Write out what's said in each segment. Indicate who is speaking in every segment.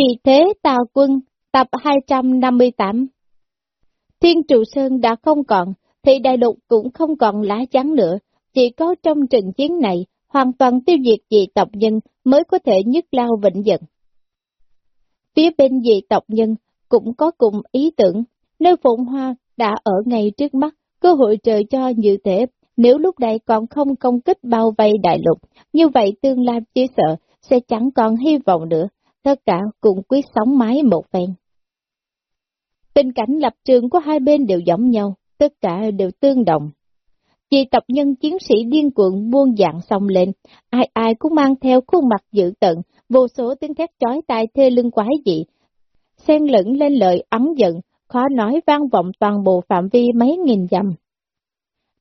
Speaker 1: Vì thế tà quân, tập 258 Thiên trụ sơn đã không còn, thì đại lục cũng không còn lá chắn nữa, chỉ có trong trận chiến này, hoàn toàn tiêu diệt dị tộc nhân mới có thể nhất lao vĩnh dần. Phía bên dị tộc nhân cũng có cùng ý tưởng, nơi Phụng Hoa đã ở ngay trước mắt, cơ hội trời cho như thế, nếu lúc này còn không công kích bao vây đại lục, như vậy tương lai chỉ sợ sẽ chẳng còn hy vọng nữa, tất cả cùng quyết sống mái một phen. Tình cảnh lập trường của hai bên đều giống nhau, tất cả đều tương đồng. Vì tập nhân chiến sĩ điên cuộn buông dạng xong lên, ai ai cũng mang theo khuôn mặt dữ tận, vô số tiếng thét chói tai thê lưng quái dị, xen lẫn lên lời ấm giận, khó nói vang vọng toàn bộ phạm vi mấy nghìn dặm.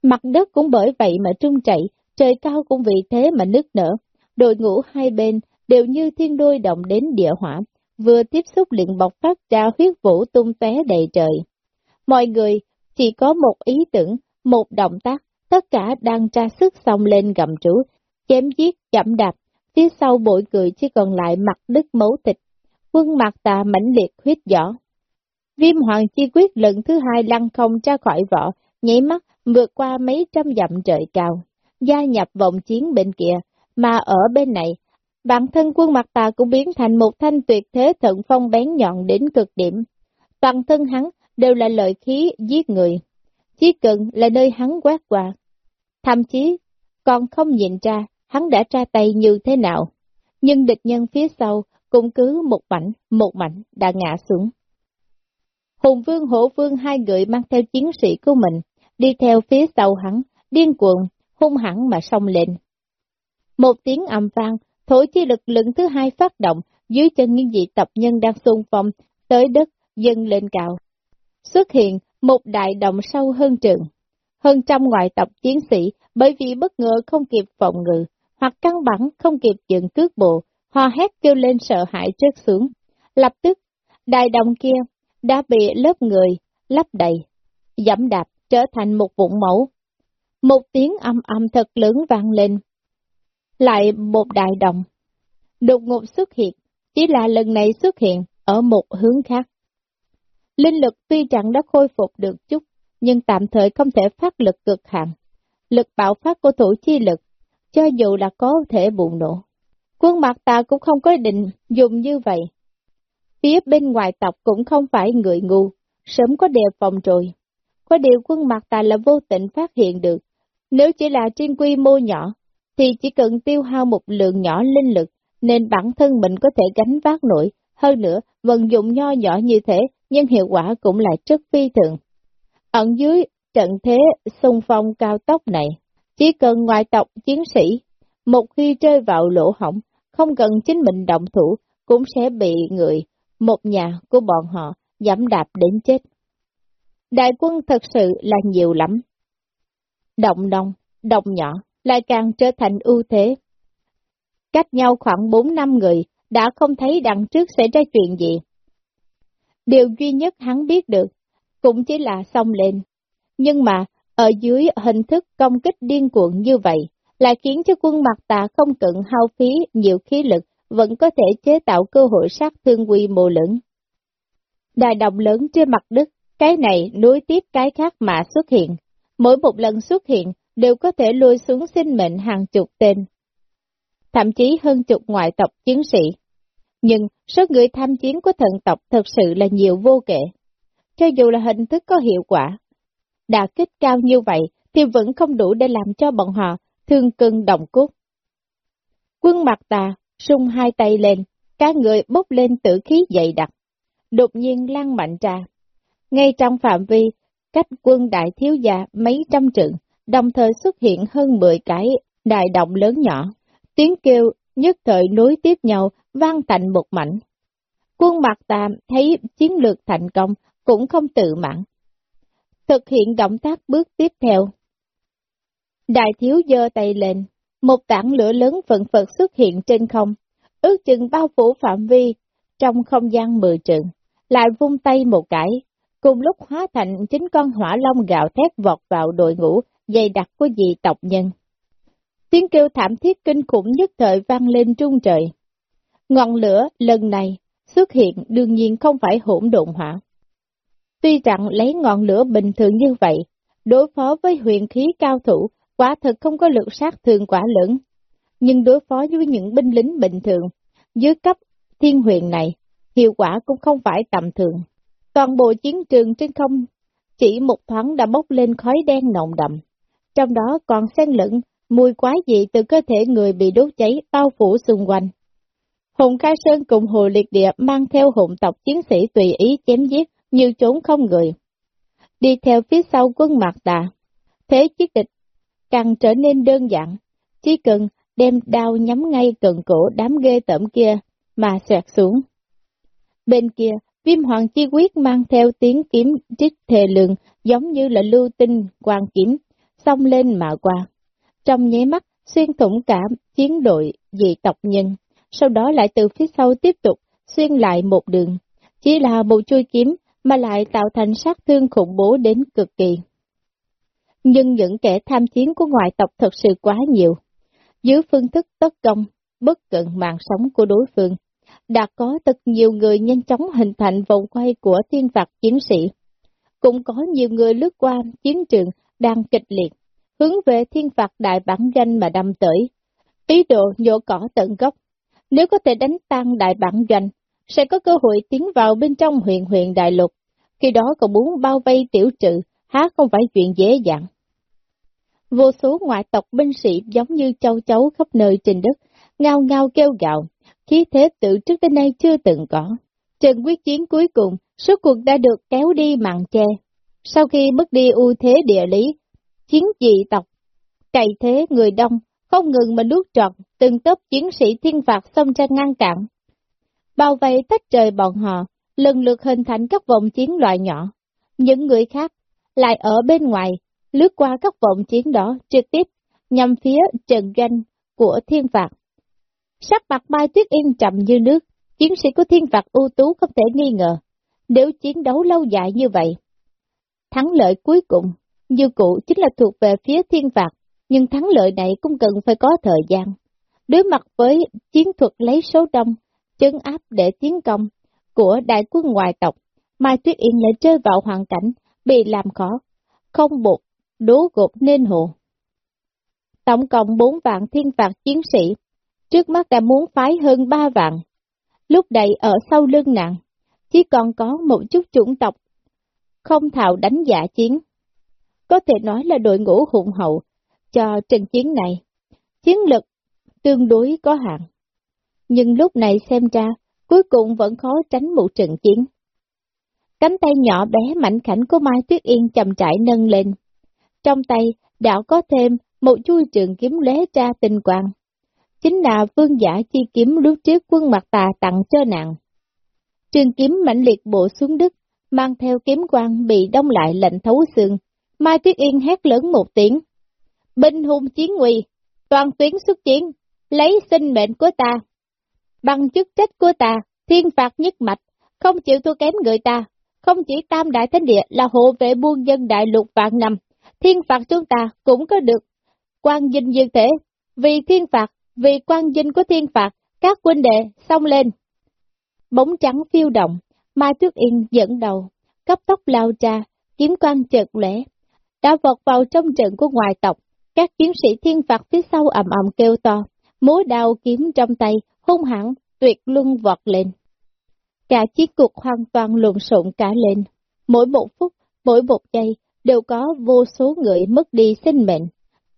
Speaker 1: Mặt đất cũng bởi vậy mà trung chảy, trời cao cũng vì thế mà nứt nở, đội ngũ hai bên đều như thiên đôi động đến địa hỏa, vừa tiếp xúc liền bộc phát ra huyết vũ tung té đầy trời. Mọi người chỉ có một ý tưởng, một động tác, tất cả đang tra sức xong lên gầm trú, chém giết, chậm đạp, phía sau bội cười chỉ còn lại mặt đứt máu thịt, quân mặt tà mãnh liệt huyết giỏ. Viêm hoàng chi quyết lần thứ hai lăn không ra khỏi vỏ, nhảy mắt vượt qua mấy trăm dặm trời cao, gia nhập vòng chiến bên kia, mà ở bên này, bản thân quân mặt tà cũng biến thành một thanh tuyệt thế thận phong bén nhọn đến cực điểm. Toàn thân hắn đều là lợi khí giết người, chỉ cần là nơi hắn quát qua. Thậm chí, còn không nhìn ra hắn đã tra tay như thế nào. Nhưng địch nhân phía sau cũng cứ một mảnh, một mảnh đã ngã xuống. Hùng vương hổ vương hai người mang theo chiến sĩ của mình, đi theo phía sau hắn, điên cuồng, hung hẳn mà xông lên. Một tiếng ầm vang, Thổ chi lực lượng thứ hai phát động, dưới chân những vị tập nhân đang xung phong, tới đất, dâng lên cao. Xuất hiện một đại động sâu hơn trường. Hơn trăm ngoại tộc chiến sĩ, bởi vì bất ngờ không kịp phòng ngự, hoặc căn bản không kịp dựng cước bộ, hoa hét kêu lên sợ hãi trước xuống. Lập tức, đại động kia đã bị lớp người lấp đầy, dẫm đạp trở thành một vụn mẫu. Một tiếng âm âm thật lớn vang lên. Lại một đại động. Đột ngột xuất hiện, chỉ là lần này xuất hiện ở một hướng khác. Linh lực tuy chẳng đã khôi phục được chút, nhưng tạm thời không thể phát lực cực hạn. Lực bạo phát của thủ chi lực, cho dù là có thể bùng nổ. Quân mặt ta cũng không có định dùng như vậy. Phía bên ngoài tộc cũng không phải người ngu, sớm có đề phòng rồi. Có điều quân mặt ta là vô tình phát hiện được. Nếu chỉ là trên quy mô nhỏ, thì chỉ cần tiêu hao một lượng nhỏ linh lực, nên bản thân mình có thể gánh vác nổi. Hơn nữa, vận dụng nho nhỏ như thế, nhưng hiệu quả cũng lại rất phi thường. Ẩn dưới trận thế xung phong cao tốc này, chỉ cần ngoại tộc chiến sĩ, một khi rơi vào lỗ hỏng, không cần chính mình động thủ, cũng sẽ bị người, một nhà của bọn họ, giảm đạp đến chết. Đại quân thật sự là nhiều lắm. Động đông, động nhỏ, lại càng trở thành ưu thế. Cách nhau khoảng 4 năm người, đã không thấy đằng trước xảy ra chuyện gì. Điều duy nhất hắn biết được, cũng chỉ là xông lên. Nhưng mà, ở dưới hình thức công kích điên cuộn như vậy, lại khiến cho quân mặt tà không cận hao phí nhiều khí lực, vẫn có thể chế tạo cơ hội sát thương quy mô lớn. Đại đồng lớn trên mặt đất, cái này nối tiếp cái khác mà xuất hiện. Mỗi một lần xuất hiện đều có thể lùi xuống sinh mệnh hàng chục tên. Thậm chí hơn chục ngoại tộc chiến sĩ. Nhưng số người tham chiến của thần tộc thật sự là nhiều vô kể. Cho dù là hình thức có hiệu quả, đà kích cao như vậy thì vẫn không đủ để làm cho bọn họ thương cưng đồng cốt. Quân mặt tà, sung hai tay lên, các người bốc lên tử khí dày đặc, đột nhiên lan mạnh ra. Ngay trong phạm vi, cách quân đại thiếu gia mấy trăm trượng, đồng thời xuất hiện hơn 10 cái đại động lớn nhỏ. Tiếng kêu nhất thời nối tiếp nhau, vang thành một mảnh. Quân Mạc tàm thấy chiến lược thành công, cũng không tự mãn. Thực hiện động tác bước tiếp theo. Đại thiếu giơ tay lên, một tảng lửa lớn phận phật xuất hiện trên không, ước chừng bao phủ phạm vi trong không gian mười trường, lại vung tay một cái, cùng lúc hóa thành chính con hỏa long gạo thét vọt vào đội ngũ dày đặc của dị tộc nhân. Tiếng kêu thảm thiết kinh khủng nhất thời vang lên trung trời. Ngọn lửa lần này xuất hiện đương nhiên không phải hỗn độn hỏa. Tuy rằng lấy ngọn lửa bình thường như vậy, đối phó với huyền khí cao thủ, quả thật không có lực sát thương quả lớn. Nhưng đối phó với những binh lính bình thường, dưới cấp thiên huyền này, hiệu quả cũng không phải tầm thường. Toàn bộ chiến trường trên không chỉ một thoáng đã bốc lên khói đen nồng đậm. Trong đó còn xen lẫn mùi quái dị từ cơ thể người bị đốt cháy bao phủ xung quanh. Hùng Khai Sơn cùng Hồ Liệt Địa mang theo hùng tộc chiến sĩ tùy ý chém giết, như trốn không người. Đi theo phía sau quân Mạc đà. thế chiếc địch càng trở nên đơn giản, chỉ cần đem đao nhắm ngay cần cổ đám ghê tẩm kia mà xoẹt xuống. Bên kia, viêm hoàng chi quyết mang theo tiếng kiếm trích thề lượng giống như là lưu tinh quang kiếm, xông lên mà qua. Trong nháy mắt, xuyên thủng cả chiến đội dị tộc nhân, sau đó lại từ phía sau tiếp tục xuyên lại một đường. Chỉ là một chui kiếm mà lại tạo thành sát thương khủng bố đến cực kỳ. Nhưng những kẻ tham chiến của ngoại tộc thật sự quá nhiều. Dưới phương thức tất công, bất cận mạng sống của đối phương, đã có thật nhiều người nhanh chóng hình thành vòng quay của thiên phạt chiến sĩ. Cũng có nhiều người lướt qua chiến trường đang kịch liệt, hướng về thiên phạt đại bản doanh mà đâm tới. Ý đồ nhổ cỏ tận gốc. Nếu có thể đánh tan đại bản doanh, sẽ có cơ hội tiến vào bên trong huyện huyện đại lục. Khi đó còn muốn bao vây tiểu trừ, há không phải chuyện dễ dàng. Vô số ngoại tộc binh sĩ giống như châu chấu khắp nơi trên đất, ngao ngao kêu gạo, khí thế tự trước đến nay chưa từng có. Trận quyết chiến cuối cùng, số cuộc đã được kéo đi màn che. Sau khi mất đi ưu thế địa lý, chiến dị tộc, cày thế người đông, không ngừng mà nuốt trọn, từng tớp chiến sĩ thiên phạt xông ra ngăn cản. Bao vây tách trời bọn họ, lần lượt hình thành các vòng chiến loại nhỏ. Những người khác lại ở bên ngoài, lướt qua các vòng chiến đó trực tiếp nhằm phía trận doanh của thiên phạt. Sắc mặt Mai Tuyết Yên trầm như nước, chiến sĩ của thiên phạt ưu tú không thể nghi ngờ. Nếu chiến đấu lâu dài như vậy, thắng lợi cuối cùng, như cụ chính là thuộc về phía thiên phạt, nhưng thắng lợi này cũng cần phải có thời gian. Đối mặt với chiến thuật lấy số đông, chấn áp để tiến công của đại quân ngoại tộc, Mai Tuyết Yên lại rơi vào hoàn cảnh bị làm khó, không buộc, đố gục nên hồ. Tổng cộng 4 vạn thiên phạt chiến sĩ, trước mắt đã muốn phái hơn 3 vạn. Lúc đây ở sau lưng nặng, chỉ còn có một chút chủng tộc, không thạo đánh giả chiến. Có thể nói là đội ngũ hùng hậu cho trận chiến này. Chiến lực tương đối có hạn. Nhưng lúc này xem ra, cuối cùng vẫn khó tránh một trận chiến. Cánh tay nhỏ bé mảnh khảnh của Mai Tuyết Yên chậm trải nâng lên. Trong tay, đạo có thêm một chui trường kiếm lóe ra tình quang. Chính là vương giả chi kiếm lúc trước quân mặt tà tặng cho nàng. Trường kiếm mạnh liệt bộ xuống đất, mang theo kiếm quang bị đông lại lạnh thấu xương. Mai Tuyết Yên hét lớn một tiếng. Binh hùng chiến nguy, toàn tuyến xuất chiến, lấy sinh mệnh của ta. Bằng chức trách của ta, thiên phạt nhất mạch, không chịu thua kém người ta, không chỉ tam đại thánh địa là hộ vệ buôn dân đại lục vạn năm, thiên phạt chúng ta cũng có được quan dinh như thế, vì thiên phạt, vì quan dinh của thiên phạt, các huynh đệ xông lên. Bóng trắng phiêu động, Mai Tuyết Yên dẫn đầu, cấp tốc lao ra, kiếm quan chợt lẻ, đã vọt vào trong trận của ngoại tộc, các chiến sĩ thiên phạt phía sau ầm ầm kêu to, múa đao kiếm trong tay, hung hãn, tuyệt luân vọt lên. Cả chiếc cuộc hoàn toàn lộn xộn cả lên, mỗi một phút, mỗi một giây, đều có vô số người mất đi sinh mệnh.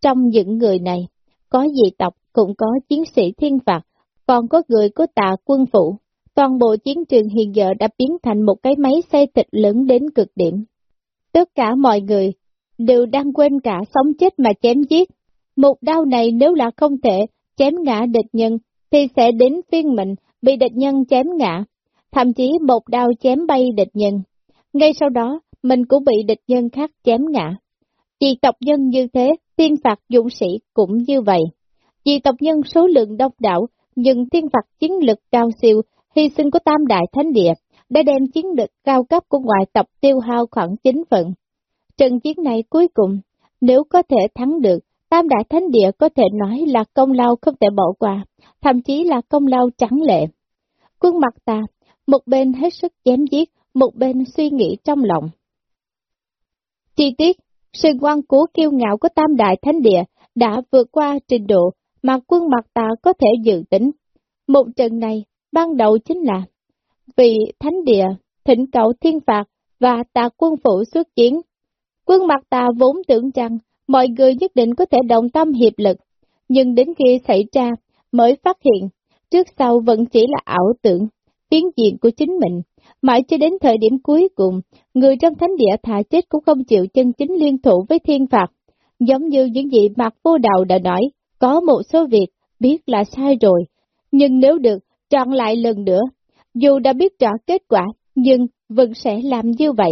Speaker 1: Trong những người này, có dị tộc, cũng có chiến sĩ thiên phạt, còn có người của tà quân phủ. Toàn bộ chiến trường hiện giờ đã biến thành một cái máy xây thịt lớn đến cực điểm. Tất cả mọi người đều đang quên cả sống chết mà chém giết. Một đau này nếu là không thể chém ngã địch nhân, thì sẽ đến phiên mình bị địch nhân chém ngã, thậm chí một đau chém bay địch nhân. Ngay sau đó, mình cũng bị địch nhân khác chém ngã. Vì tộc nhân như thế, tiên phạt dũng sĩ cũng như vậy. Vì tộc nhân số lượng đông đảo, nhưng tiên phạt chiến lực cao siêu, hy sinh của tam đại thánh địa, đã đem chiến lực cao cấp của ngoại tộc tiêu hao khoảng 9 phần. Trận chiến này cuối cùng, nếu có thể thắng được, Tam Đại Thánh Địa có thể nói là công lao không thể bỏ qua, thậm chí là công lao trắng lệ. Quân mặt ta, một bên hết sức chém giết, một bên suy nghĩ trong lòng. Chi tiết, sự quan cố kiêu ngạo của Tam Đại Thánh Địa đã vượt qua trình độ mà quân mặt ta có thể dự tính. Một trận này, ban đầu chính là vì Thánh Địa thỉnh cầu thiên phạt và tà quân phủ xuất chiến. Quân mặt ta vốn tưởng rằng mọi người nhất định có thể đồng tâm hiệp lực, nhưng đến khi xảy ra mới phát hiện, trước sau vẫn chỉ là ảo tưởng, phiến diện của chính mình. Mãi cho đến thời điểm cuối cùng, người trong thánh địa thả chết cũng không chịu chân chính liên thủ với thiên phạt. Giống như những gì mặt vô đầu đã nói, có một số việc biết là sai rồi, nhưng nếu được, chọn lại lần nữa. Dù đã biết rõ kết quả, nhưng vẫn sẽ làm như vậy.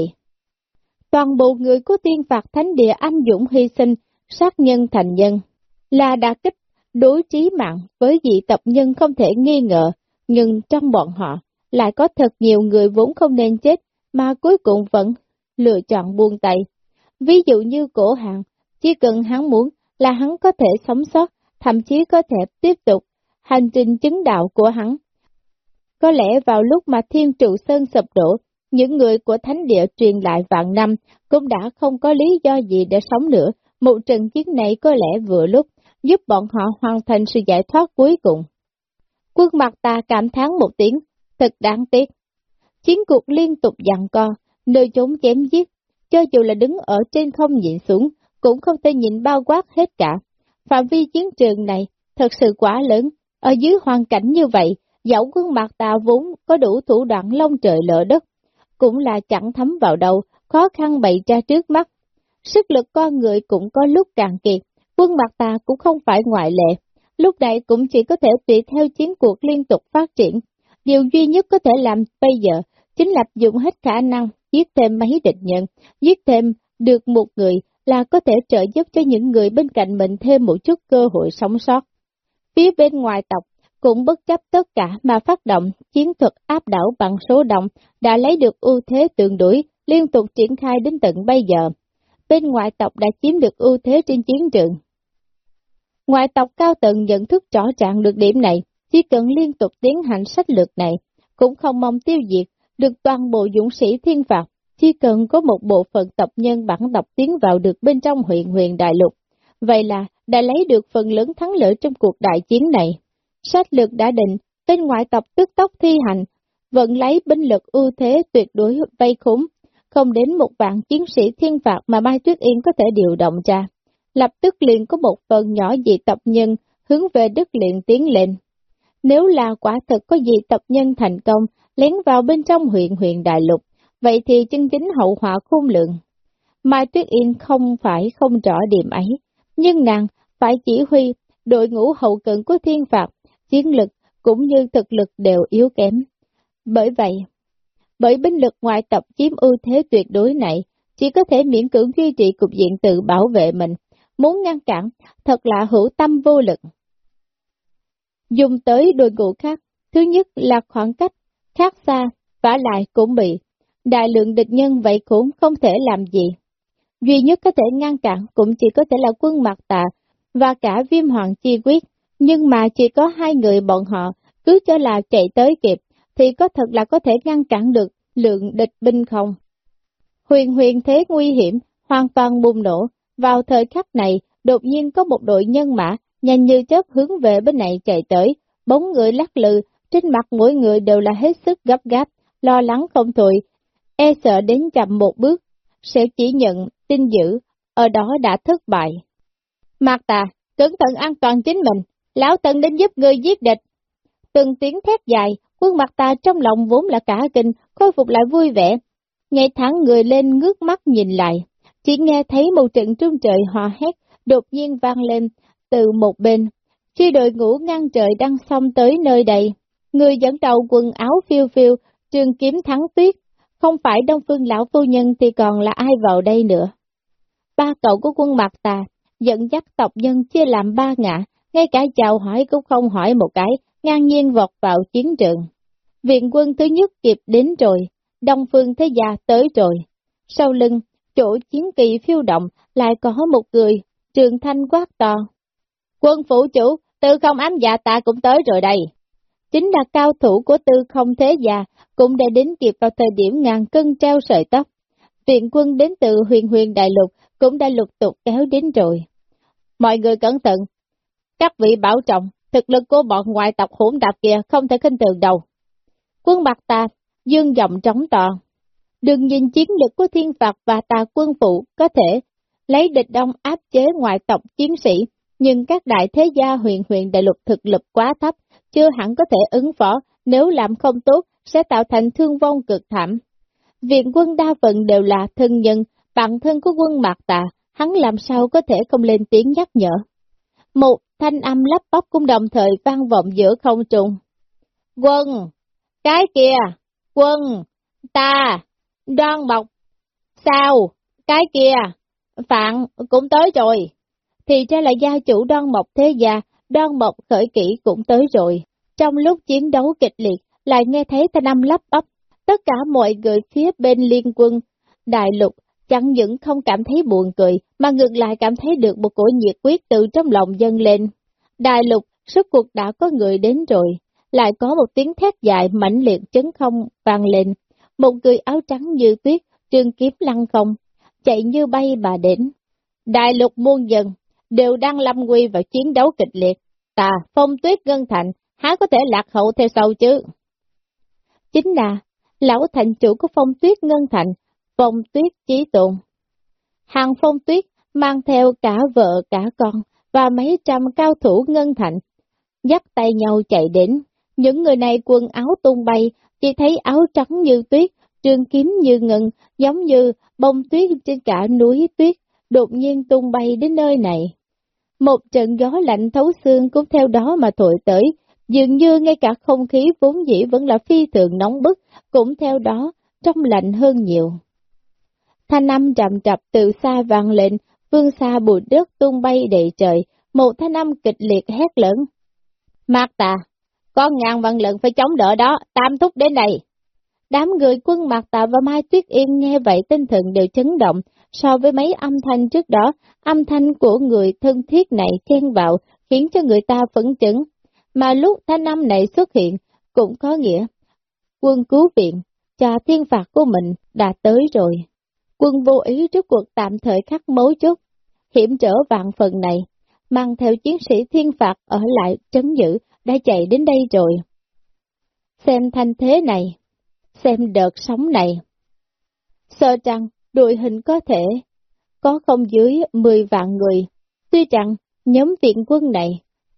Speaker 1: Toàn bộ người của tiên phạt thánh địa anh dũng hy sinh, sát nhân thành nhân, là đã kích đối trí mạng với dị tập nhân không thể nghi ngờ, nhưng trong bọn họ lại có thật nhiều người vốn không nên chết, mà cuối cùng vẫn lựa chọn buông tay. Ví dụ như cổ hạng, chỉ cần hắn muốn là hắn có thể sống sót, thậm chí có thể tiếp tục hành trình chứng đạo của hắn. Có lẽ vào lúc mà thiên trụ sơn sập đổ, những người của thánh địa truyền lại vạn năm cũng đã không có lý do gì để sống nữa, một trận chiến này có lẽ vừa lúc giúp bọn họ hoàn thành sự giải thoát cuối cùng. Quân mặt ta cảm thán một tiếng, thật đáng tiếc. Chiến cuộc liên tục dặn co, nơi trốn chém giết, cho dù là đứng ở trên không nhìn xuống, cũng không thể nhìn bao quát hết cả. Phạm vi chiến trường này thật sự quá lớn, ở dưới hoàn cảnh như vậy, dẫu quân mặt ta vốn có đủ thủ đoạn long trời lỡ đất, cũng là chẳng thấm vào đầu, khó khăn bày ra trước mắt. Sức lực con người cũng có lúc càng kiệt, quân mặt ta cũng không phải ngoại lệ, lúc này cũng chỉ có thể tùy theo chiến cuộc liên tục phát triển. Điều duy nhất có thể làm bây giờ chính là dùng hết khả năng giết thêm mấy địch nhân, giết thêm được một người là có thể trợ giúp cho những người bên cạnh mình thêm một chút cơ hội sống sót. Phía bên ngoài tộc cũng bất chấp tất cả mà phát động chiến thuật áp đảo bằng số động đã lấy được ưu thế tương đối, liên tục triển khai đến tận bây giờ. Bên ngoại tộc đã chiếm được ưu thế trên chiến trường. Ngoại tộc cao tầng nhận thức rõ ràng được điểm này, chỉ cần liên tục tiến hành sách lược này, cũng không mong tiêu diệt được toàn bộ dũng sĩ thiên phạt, chỉ cần có một bộ phận tộc nhân bản tộc tiến vào được bên trong huyện huyền đại lục. Vậy là đã lấy được phần lớn thắng lợi trong cuộc đại chiến này. Sách lược đã định, tên ngoại tộc tức tốc thi hành, vẫn lấy binh lực ưu thế tuyệt đối vây khốn, không đến một vạn chiến sĩ thiên phạt mà Mai Tuyết Yên có thể điều động ra. Lập tức liền có một phần nhỏ dị tập nhân hướng về đất liền tiến lên. Nếu là quả thực có dị tập nhân thành công, lén vào bên trong huyện huyện đại lục, vậy thì chân chính hậu họa khôn lượng. Mai Tuyết Yên không phải không rõ điểm ấy, nhưng nàng phải chỉ huy đội ngũ hậu cận của thiên phạt chiến lực cũng như thực lực đều yếu kém. Bởi vậy, bởi binh lực ngoại tập chiếm ưu thế tuyệt đối này, chỉ có thể miễn cưỡng duy trì cục diện tự bảo vệ mình, muốn ngăn cản, thật là hữu tâm vô lực. Dùng tới đội ngũ khác, thứ nhất là khoảng cách, khác xa, vả lại cũng bị, đại lượng địch nhân vậy cũng không thể làm gì. Duy nhất có thể ngăn cản cũng chỉ có thể là quân mặt tạ và cả viêm hoàng chi quyết, nhưng mà chỉ có hai người bọn họ, cứ cho là chạy tới kịp, thì có thật là có thể ngăn cản được lượng địch binh không? Huyền huyền thế nguy hiểm, hoàn toàn bùng nổ, vào thời khắc này, đột nhiên có một đội nhân mã, nhanh như chớp hướng về bên này chạy tới, bóng người lắc lư, trên mặt mỗi người đều là hết sức gấp gáp, lo lắng không thôi, e sợ đến chậm một bước, sẽ chỉ nhận tin dữ, ở đó đã thất bại. Mạc tà, cẩn thận an toàn chính mình, lão tần đến giúp ngươi giết địch. Từng tiếng thét dài, quân mặt ta trong lòng vốn là cả kinh, khôi phục lại vui vẻ. ngày tháng người lên ngước mắt nhìn lại, chỉ nghe thấy một trận trung trời hòa hét, đột nhiên vang lên từ một bên. Khi đội ngũ ngang trời đang xong tới nơi đây, người dẫn đầu quần áo phiêu phiêu, trường kiếm thắng tuyết, không phải Đông Phương Lão Phu Nhân thì còn là ai vào đây nữa. Ba cậu của quân mặt tà, dẫn dắt tộc nhân chia làm ba ngã, ngay cả chào hỏi cũng không hỏi một cái, ngang nhiên vọt vào chiến trường. Viện quân thứ nhất kịp đến rồi, Đông Phương Thế Gia tới rồi. Sau lưng, chỗ chiến kỳ phiêu động, lại có một người, trường thanh quát to. Quân phủ chủ, Tư không ám dạ ta cũng tới rồi đây. chính là cao thủ của tư không thế già, cũng đã đến kịp vào thời điểm ngàn cân treo sợi tóc. Viện quân đến từ huyền huyền đại lục cũng đã lục tục kéo đến rồi. Mọi người cẩn thận, các vị bảo trọng, thực lực của bọn ngoại tộc hỗn đạp kia không thể khinh thường đâu. Quân bạc ta, dương giọng trống to. Đừng nhìn chiến lực của thiên phạt và tà quân phụ có thể lấy địch đông áp chế ngoại tộc chiến sĩ, nhưng các đại thế gia huyền huyền đại lục thực lực quá thấp, chưa hẳn có thể ứng phó, nếu làm không tốt sẽ tạo thành thương vong cực thảm. Viện quân đa phần đều là thân nhân, bản thân của quân mạc tà, hắn làm sao có thể không lên tiếng nhắc nhở. Một thanh âm lắp bắp cũng đồng thời vang vọng giữa không trung. Quân! Cái kìa! Quân! Ta! Đoan bọc! Sao? Cái kia! Phạn cũng tới rồi! Thì ra là gia chủ đoan mộc thế gia, đoan mộc khởi kỹ cũng tới rồi. Trong lúc chiến đấu kịch liệt, lại nghe thấy thanh âm lắp bắp. Tất cả mọi người phía bên liên quân, đại lục, chẳng những không cảm thấy buồn cười, mà ngược lại cảm thấy được một cổ nhiệt quyết từ trong lòng dâng lên. Đại lục, suốt cuộc đã có người đến rồi, lại có một tiếng thét dài mãnh liệt chấn không vang lên. Một người áo trắng như tuyết, trương kiếm lăng không, chạy như bay mà đến. Đại lục muôn dân đều đang lâm nguy vào chiến đấu kịch liệt. Ta, phong tuyết ngân thành, há có thể lạc hậu theo sau chứ? Chính là, lão thành chủ của phong tuyết ngân thành, phong tuyết trí tụng. Hàng phong tuyết mang theo cả vợ cả con và mấy trăm cao thủ ngân thành, dắt tay nhau chạy đến. Những người này quần áo tung bay, chỉ thấy áo trắng như tuyết, trường kiếm như ngân, giống như bông tuyết trên cả núi tuyết, đột nhiên tung bay đến nơi này. Một trận gió lạnh thấu xương cũng theo đó mà thổi tới, dường như ngay cả không khí vốn dĩ vẫn là phi thường nóng bức, cũng theo đó trong lạnh hơn nhiều. Thanh âm trầm trập từ xa vang lên, vương xa bụi đất tung bay đầy trời, một thanh âm kịch liệt hét lớn. Mạc tà, có ngàn vạn lần phải chống đỡ đó, tam thúc đến đây. Đám người quân Mạc Tà và Mai Tuyết Yên nghe vậy tinh thần đều chấn động, so với mấy âm thanh trước đó, âm thanh của người thân thiết này chen vào, khiến cho người ta phấn chấn. Mà lúc thanh âm này xuất hiện, cũng có nghĩa, quân cứu viện, cho thiên phạt của mình đã tới rồi. Quân vô ý trước cuộc tạm thời khắc mấu chốt, hiểm trở vạn phần này, mang theo chiến sĩ thiên phạt ở lại trấn giữ, đã chạy đến đây rồi. Xem thanh thế này, xem đợt sóng này. Sợ rằng đội hình có thể có không dưới 10 vạn người. Tuy rằng nhóm viện quân này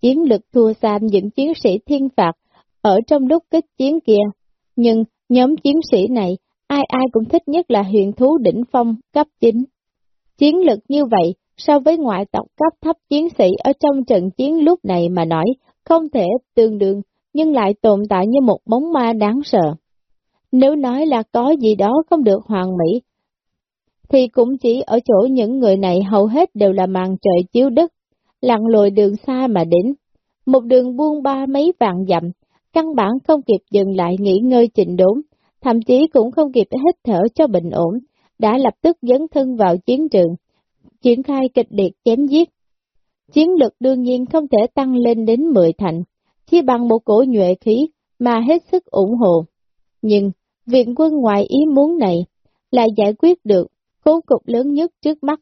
Speaker 1: chiến lực thua xa những chiến sĩ thiên phạt ở trong lúc kích chiến kia, nhưng nhóm chiến sĩ này ai ai cũng thích nhất là huyền thú đỉnh phong cấp 9. Chiến lực như vậy so với ngoại tộc cấp thấp chiến sĩ ở trong trận chiến lúc này mà nói không thể tương đương nhưng lại tồn tại như một bóng ma đáng sợ. Nếu nói là có gì đó không được hoàn mỹ, thì cũng chỉ ở chỗ những người này hầu hết đều là màn trời chiếu đất, lặn lội đường xa mà đến. Một đường buông ba mấy vạn dặm, căn bản không kịp dừng lại nghỉ ngơi trình đốn, thậm chí cũng không kịp hít thở cho bình ổn, đã lập tức dấn thân vào chiến trường, triển khai kịch liệt chém giết. Chiến lực đương nhiên không thể tăng lên đến 10 thành, chỉ bằng một cổ nhuệ khí mà hết sức ủng hộ. Nhưng, viện quân ngoài ý muốn này lại giải quyết được khốn cục lớn nhất trước mắt.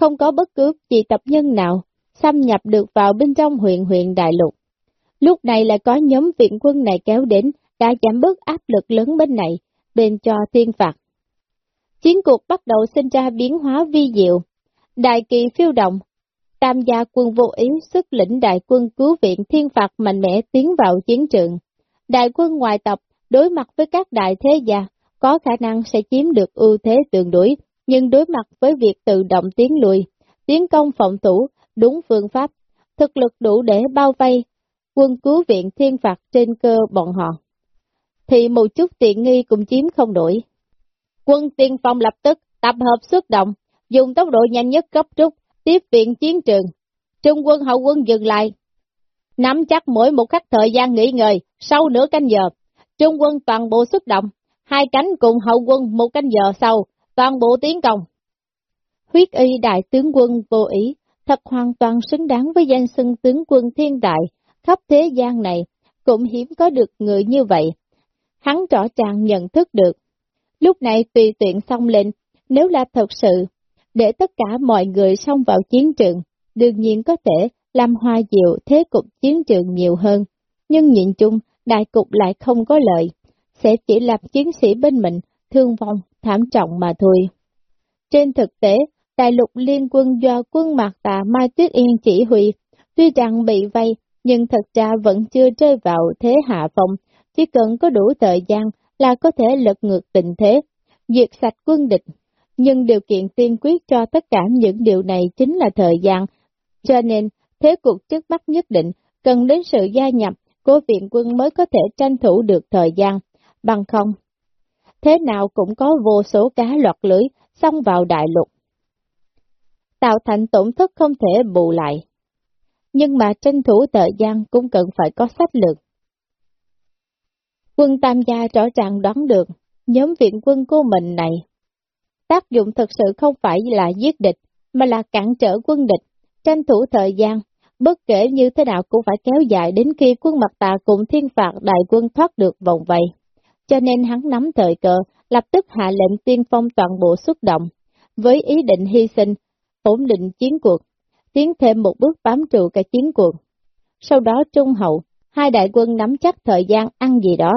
Speaker 1: Không có bất cứ gì tập nhân nào xâm nhập được vào bên trong huyện huyện đại lục. Lúc này lại có nhóm viện quân này kéo đến, đã giảm bớt áp lực lớn bên này, bên cho thiên phạt. Chiến cuộc bắt đầu sinh ra biến hóa vi diệu. Đại kỳ phiêu động, tam gia quân vô ý xuất lĩnh đại quân cứu viện thiên phạt mạnh mẽ tiến vào chiến trường. Đại quân ngoài tập đối mặt với các đại thế gia, có khả năng sẽ chiếm được ưu thế tương đối, nhưng đối mặt với việc tự động tiến lùi, tiến công phòng thủ, đúng phương pháp, thực lực đủ để bao vây, quân cứu viện thiên phạt trên cơ bọn họ, thì một chút tiện nghi cũng chiếm không nổi. Quân tiên phong lập tức tập hợp xuất động, dùng tốc độ nhanh nhất cấp rút, tiếp viện chiến trường. Trung quân hậu quân dừng lại. Nắm chắc mỗi một khắc thời gian nghỉ ngơi, sau nửa canh giờ, Trung quân toàn bộ xuất động, hai cánh cùng hậu quân một canh giờ sau, toàn bộ tiến công. Huyết y đại tướng quân vô ý, thật hoàn toàn xứng đáng với danh xưng tướng quân thiên đại, khắp thế gian này, cũng hiếm có được người như vậy. Hắn rõ ràng nhận thức được. Lúc này tùy tiện xong lên, nếu là thật sự, để tất cả mọi người xông vào chiến trường, đương nhiên có thể làm hoa diệu thế cục chiến trường nhiều hơn. Nhưng nhìn chung, đại cục lại không có lợi, sẽ chỉ làm chiến sĩ bên mình thương vong, thảm trọng mà thôi. Trên thực tế, đại lục liên quân do quân Mạc Tà Mai Tuyết Yên chỉ huy, tuy rằng bị vây, nhưng thật ra vẫn chưa rơi vào thế hạ phong, chỉ cần có đủ thời gian là có thể lật ngược tình thế, diệt sạch quân địch. Nhưng điều kiện tiên quyết cho tất cả những điều này chính là thời gian, cho nên thế cuộc trước mắt nhất định cần đến sự gia nhập của viện quân mới có thể tranh thủ được thời gian, bằng không. Thế nào cũng có vô số cá lọt lưới xông vào đại lục. Tạo thành tổn thất không thể bù lại. Nhưng mà tranh thủ thời gian cũng cần phải có sách lược. Quân Tam gia rõ ràng đoán được, nhóm viện quân của mình này, tác dụng thực sự không phải là giết địch, mà là cản trở quân địch, tranh thủ thời gian, bất kể như thế nào cũng phải kéo dài đến khi quân mặt tà cùng thiên phạt đại quân thoát được vòng vây. Cho nên hắn nắm thời cơ, lập tức hạ lệnh tiên phong toàn bộ xuất động, với ý định hy sinh, ổn định chiến cuộc, tiến thêm một bước bám trụ cả chiến cuộc. Sau đó trung hậu, hai đại quân nắm chắc thời gian ăn gì đó,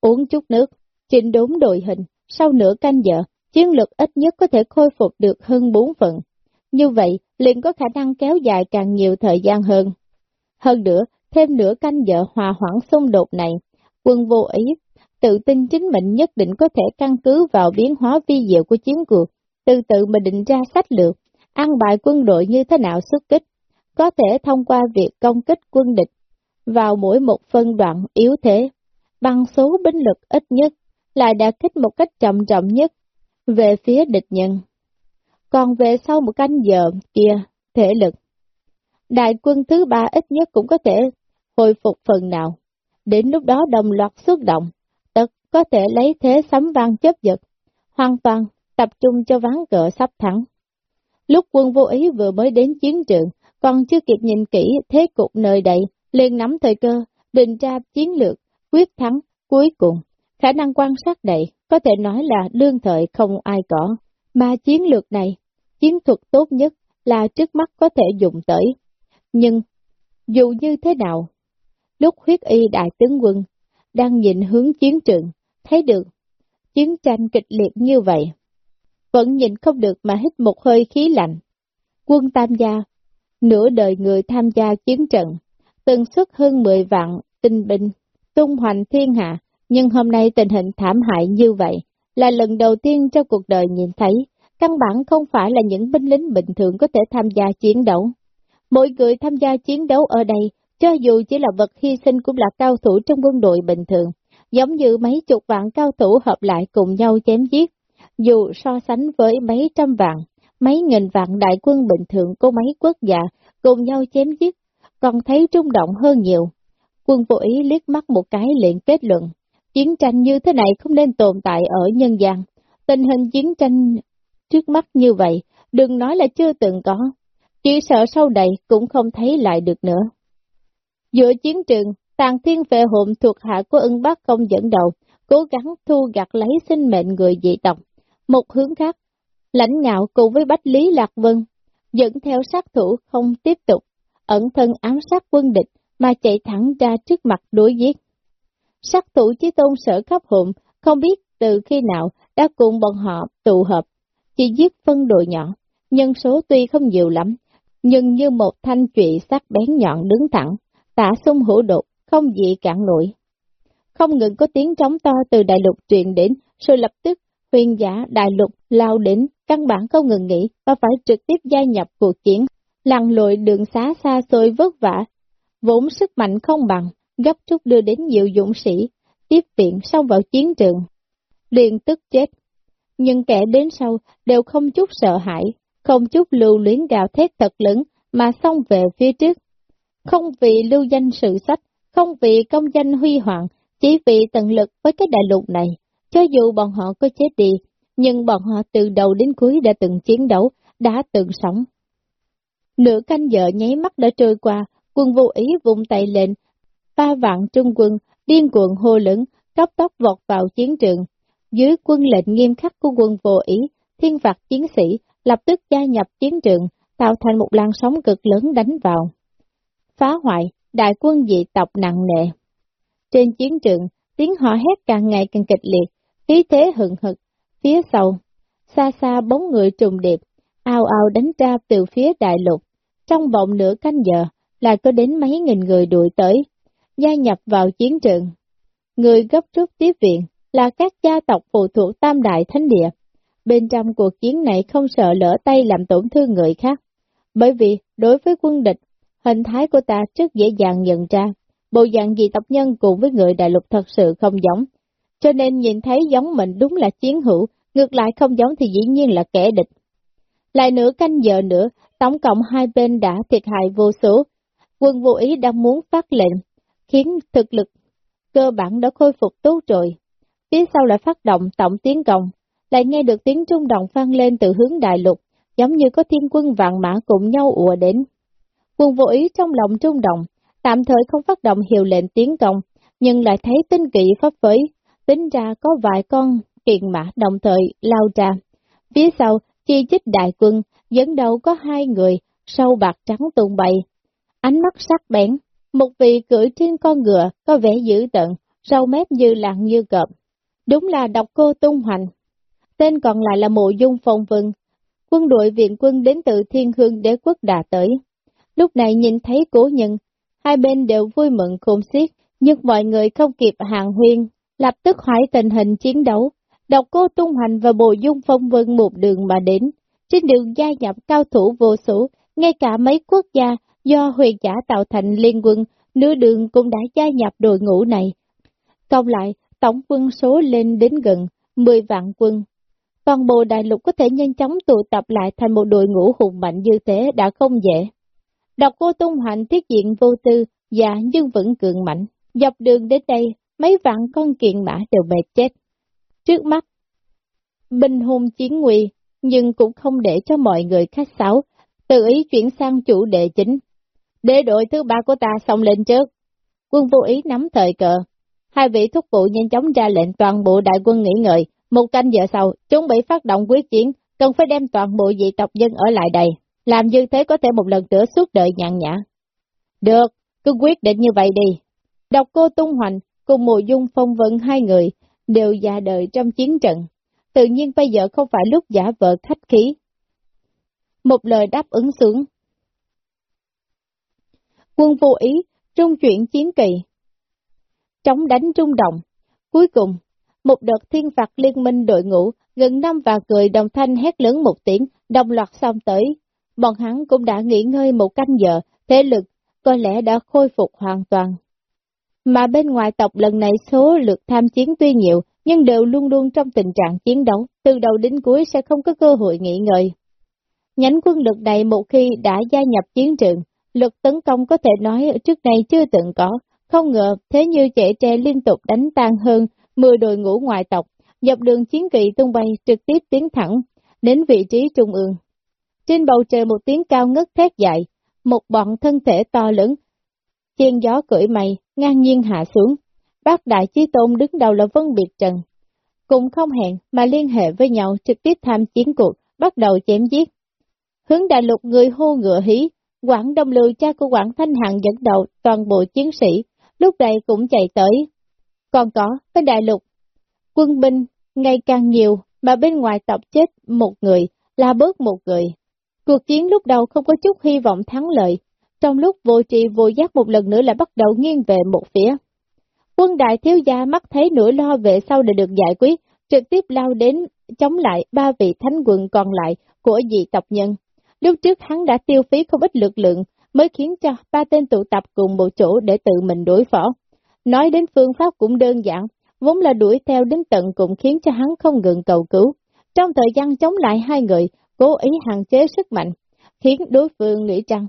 Speaker 1: uống chút nước, chỉnh đốn đội hình, sau nửa canh giờ, chiến lực ít nhất có thể khôi phục được hơn bốn phần. Như vậy, liền có khả năng kéo dài càng nhiều thời gian hơn. Hơn nữa, thêm nửa canh giờ hòa hoãn xung đột này, quân vô ý, tự tin chính mình nhất định có thể căn cứ vào biến hóa vi diệu của chiến cuộc, từ từ mà định ra sách lược, ăn bài quân đội như thế nào xuất kích, có thể thông qua việc công kích quân địch vào mỗi một phân đoạn yếu thế, bằng số binh lực ít nhất, lại đã kích một cách trầm trọng nhất về phía địch nhân. Còn về sau một canh giờ kia, thể lực. Đại quân thứ ba ít nhất cũng có thể hồi phục phần nào. Đến lúc đó đồng loạt xuất động, tất có thể lấy thế sấm vang chấp giật, hoàn toàn tập trung cho ván cờ sắp thắng. Lúc quân vô ý vừa mới đến chiến trường, còn chưa kịp nhìn kỹ thế cục nơi đây, liền nắm thời cơ, định ra chiến lược, quyết thắng, cuối cùng. Khả năng quan sát đầy, có thể nói là đương thời không ai có, mà chiến lược này chiến thuật tốt nhất là trước mắt có thể dùng tới. Nhưng, dù như thế nào, lúc huyết y đại tướng quân đang nhìn hướng chiến trường, thấy được chiến tranh kịch liệt như vậy, vẫn nhìn không được mà hít một hơi khí lạnh. Quân Tam gia, nửa đời người tham gia chiến trận, từng xuất hơn 10 vạn tinh binh, tung hoành thiên hạ, nhưng hôm nay tình hình thảm hại như vậy, là lần đầu tiên trong cuộc đời nhìn thấy, căn bản không phải là những binh lính bình thường có thể tham gia chiến đấu. Mỗi người tham gia chiến đấu ở đây, cho dù chỉ là vật hy sinh cũng là cao thủ trong quân đội bình thường, giống như mấy chục vạn cao thủ hợp lại cùng nhau chém giết. Dù so sánh với mấy trăm vạn, mấy nghìn vạn đại quân bình thường của mấy quốc gia cùng nhau chém giết, còn thấy trung động hơn nhiều. Quân vô ý liếc mắt một cái liền kết luận, chiến tranh như thế này không nên tồn tại ở nhân gian. Tình hình chiến tranh trước mắt như vậy, đừng nói là chưa từng có, chỉ sợ sau đây cũng không thấy lại được nữa. Giữa chiến trường, tàn thiên vệ hồn thuộc hạ của ưng bác công dẫn đầu, cố gắng thu gặt lấy sinh mệnh người dị tộc. Một hướng khác, lãnh ngạo cùng với Bách Lý Lạc Vân, dẫn theo sát thủ không tiếp tục, ẩn thân ám sát quân địch mà chạy thẳng ra trước mặt đối giết. Sát thủ chí tôn sở khắp hụm, không biết từ khi nào đã cùng bọn họ tụ hợp, chỉ giết phân đội nhỏ, nhân số tuy không nhiều lắm, nhưng như một thanh trụy sắc bén nhọn đứng thẳng, tả xung hữu đột, không gì cản nổi. Không ngừng có tiếng trống to từ đại lục truyền đến, rồi lập tức huyền giả đại lục lao đến, căn bản không ngừng nghỉ và phải trực tiếp gia nhập cuộc chiến, lặn lội đường xá xa xôi vất vả, vốn sức mạnh không bằng, gấp rút đưa đến nhiều dũng sĩ, tiếp viện xong vào chiến trường. Liền tức chết. Nhưng kẻ đến sau đều không chút sợ hãi, không chút lưu luyến gào thét thật lớn mà xông về phía trước. Không vì lưu danh sự sách, không vì công danh huy hoàng, chỉ vì tận lực với cái đại lục này. Cho dù bọn họ có chết đi, nhưng bọn họ từ đầu đến cuối đã từng chiến đấu, đã từng sống. Nửa canh giờ nháy mắt đã trôi qua, quân vô ý vùng tay lên, ba vạn trung quân, điên cuồng hô lớn, cấp tốc vọt vào chiến trường. Dưới quân lệnh nghiêm khắc của quân vô ý, thiên phạt chiến sĩ lập tức gia nhập chiến trường, tạo thành một làn sóng cực lớn đánh vào. Phá hoại, đại quân dị tộc nặng nề. Trên chiến trường, tiếng họ hét càng ngày càng kịch liệt, khí thế hừng hực, phía sau, xa xa bóng người trùng điệp, ao ao đánh ra từ phía đại lục. Trong vòng nửa canh giờ, là có đến mấy nghìn người đuổi tới, gia nhập vào chiến trường. Người gấp rút tiếp viện là các gia tộc phụ thuộc Tam Đại Thánh Địa. Bên trong cuộc chiến này không sợ lỡ tay làm tổn thương người khác, bởi vì đối với quân địch, hình thái của ta rất dễ dàng nhận ra, bộ dạng dị tộc nhân cùng với người đại lục thật sự không giống, cho nên nhìn thấy giống mình đúng là chiến hữu, ngược lại không giống thì dĩ nhiên là kẻ địch. Lại nửa canh giờ nữa, tổng cộng hai bên đã thiệt hại vô số. Quân vô ý đang muốn phát lệnh, khiến thực lực cơ bản đã khôi phục tốt rồi. Phía sau lại phát động tổng tiến công, lại nghe được tiếng trung động vang lên từ hướng đại lục, giống như có thiên quân vạn mã cùng nhau ùa đến. Quân vô ý trong lòng trung động, tạm thời không phát động hiệu lệnh tiến công, nhưng lại thấy tinh kỵ pháp phới, tính ra có vài con kiện mã đồng thời lao ra. Phía sau, chi chích đại quân, dẫn đầu có hai người, sâu bạc trắng tung bay. Ánh mắt sắc bén, một vị cưỡi trên con ngựa, có vẻ dữ tận, râu mép như lạng như cọp. Đúng là độc cô tung hoành. Tên còn lại là mộ dung phong vân. Quân đội viện quân đến từ thiên hương đế quốc đã tới. Lúc này nhìn thấy cố nhân, hai bên đều vui mừng khôn xiết, nhưng mọi người không kịp hàng huyên, lập tức hỏi tình hình chiến đấu. Độc cô tung hành và bồ dung phong vân một đường mà đến, trên đường gia nhập cao thủ vô số, ngay cả mấy quốc gia do huyền giả tạo thành liên quân, nửa đường cũng đã gia nhập đội ngũ này. Cộng lại, tổng quân số lên đến gần 10 vạn quân. Toàn bộ đại lục có thể nhanh chóng tụ tập lại thành một đội ngũ hùng mạnh như thế đã không dễ. Độc cô tung hành thiết diện vô tư, và nhưng vẫn cường mạnh. Dọc đường đến đây, mấy vạn con kiện mã đều mệt chết. Trước mắt, binh hùng chiến nguy, nhưng cũng không để cho mọi người khách sáo, tự ý chuyển sang chủ đề chính. Để đội thứ ba của ta xong lên trước. Quân vô ý nắm thời cờ. Hai vị thúc vụ nhanh chóng ra lệnh toàn bộ đại quân nghỉ ngơi. Một canh giờ sau, chuẩn bị phát động quyết chiến, cần phải đem toàn bộ dị tộc dân ở lại đây. Làm như thế có thể một lần nữa suốt đời nhàn nhã. Được, cứ quyết định như vậy đi. Độc cô tung hoành, cùng mùa dung phong vân hai người, đều già đời trong chiến trận. Tự nhiên bây giờ không phải lúc giả vợ khách khí. Một lời đáp ứng sướng Quân vô ý, trung chuyển chiến kỳ. Chống đánh trung động. Cuối cùng, một đợt thiên phạt liên minh đội ngũ, gần năm và cười đồng thanh hét lớn một tiếng, đồng loạt xong tới. Bọn hắn cũng đã nghỉ ngơi một canh giờ, thế lực có lẽ đã khôi phục hoàn toàn. Mà bên ngoài tộc lần này số lượt tham chiến tuy nhiều, nhưng đều luôn luôn trong tình trạng chiến đấu, từ đầu đến cuối sẽ không có cơ hội nghỉ ngơi. Nhánh quân lực này một khi đã gia nhập chiến trường, lực tấn công có thể nói trước nay chưa từng có, không ngờ thế như chạy tre liên tục đánh tan hơn 10 đội ngũ ngoại tộc, dọc đường chiến kỳ tung bay trực tiếp tiến thẳng đến vị trí trung ương. Trên bầu trời một tiếng cao ngất thét dại, một bọn thân thể to lớn, chiên gió cưỡi mây, ngang nhiên hạ xuống. Bác Đại Chí Tôn đứng đầu là Vân Biệt Trần. Cùng không hẹn mà liên hệ với nhau trực tiếp tham chiến cuộc, bắt đầu chém giết. Hướng đại lục người hô ngựa hí, Quảng Đông Lưu cha của Quảng Thanh Hằng dẫn đầu toàn bộ chiến sĩ, lúc này cũng chạy tới. Còn có, bên đại lục, quân binh ngày càng nhiều, mà bên ngoài tập chết một người, là bớt một người. Cuộc chiến lúc đầu không có chút hy vọng thắng lợi, trong lúc vô trì vô giác một lần nữa lại bắt đầu nghiêng về một phía. Quân đại thiếu gia mắt thấy nỗi lo về sau đã được giải quyết, trực tiếp lao đến chống lại ba vị thánh quận còn lại của dị tộc nhân. Lúc trước hắn đã tiêu phí không ít lực lượng, mới khiến cho ba tên tụ tập cùng một chỗ để tự mình đối phó. Nói đến phương pháp cũng đơn giản, vốn là đuổi theo đến tận cũng khiến cho hắn không ngừng cầu cứu. Trong thời gian chống lại hai người, cố ý hạn chế sức mạnh, khiến đối phương nghĩ rằng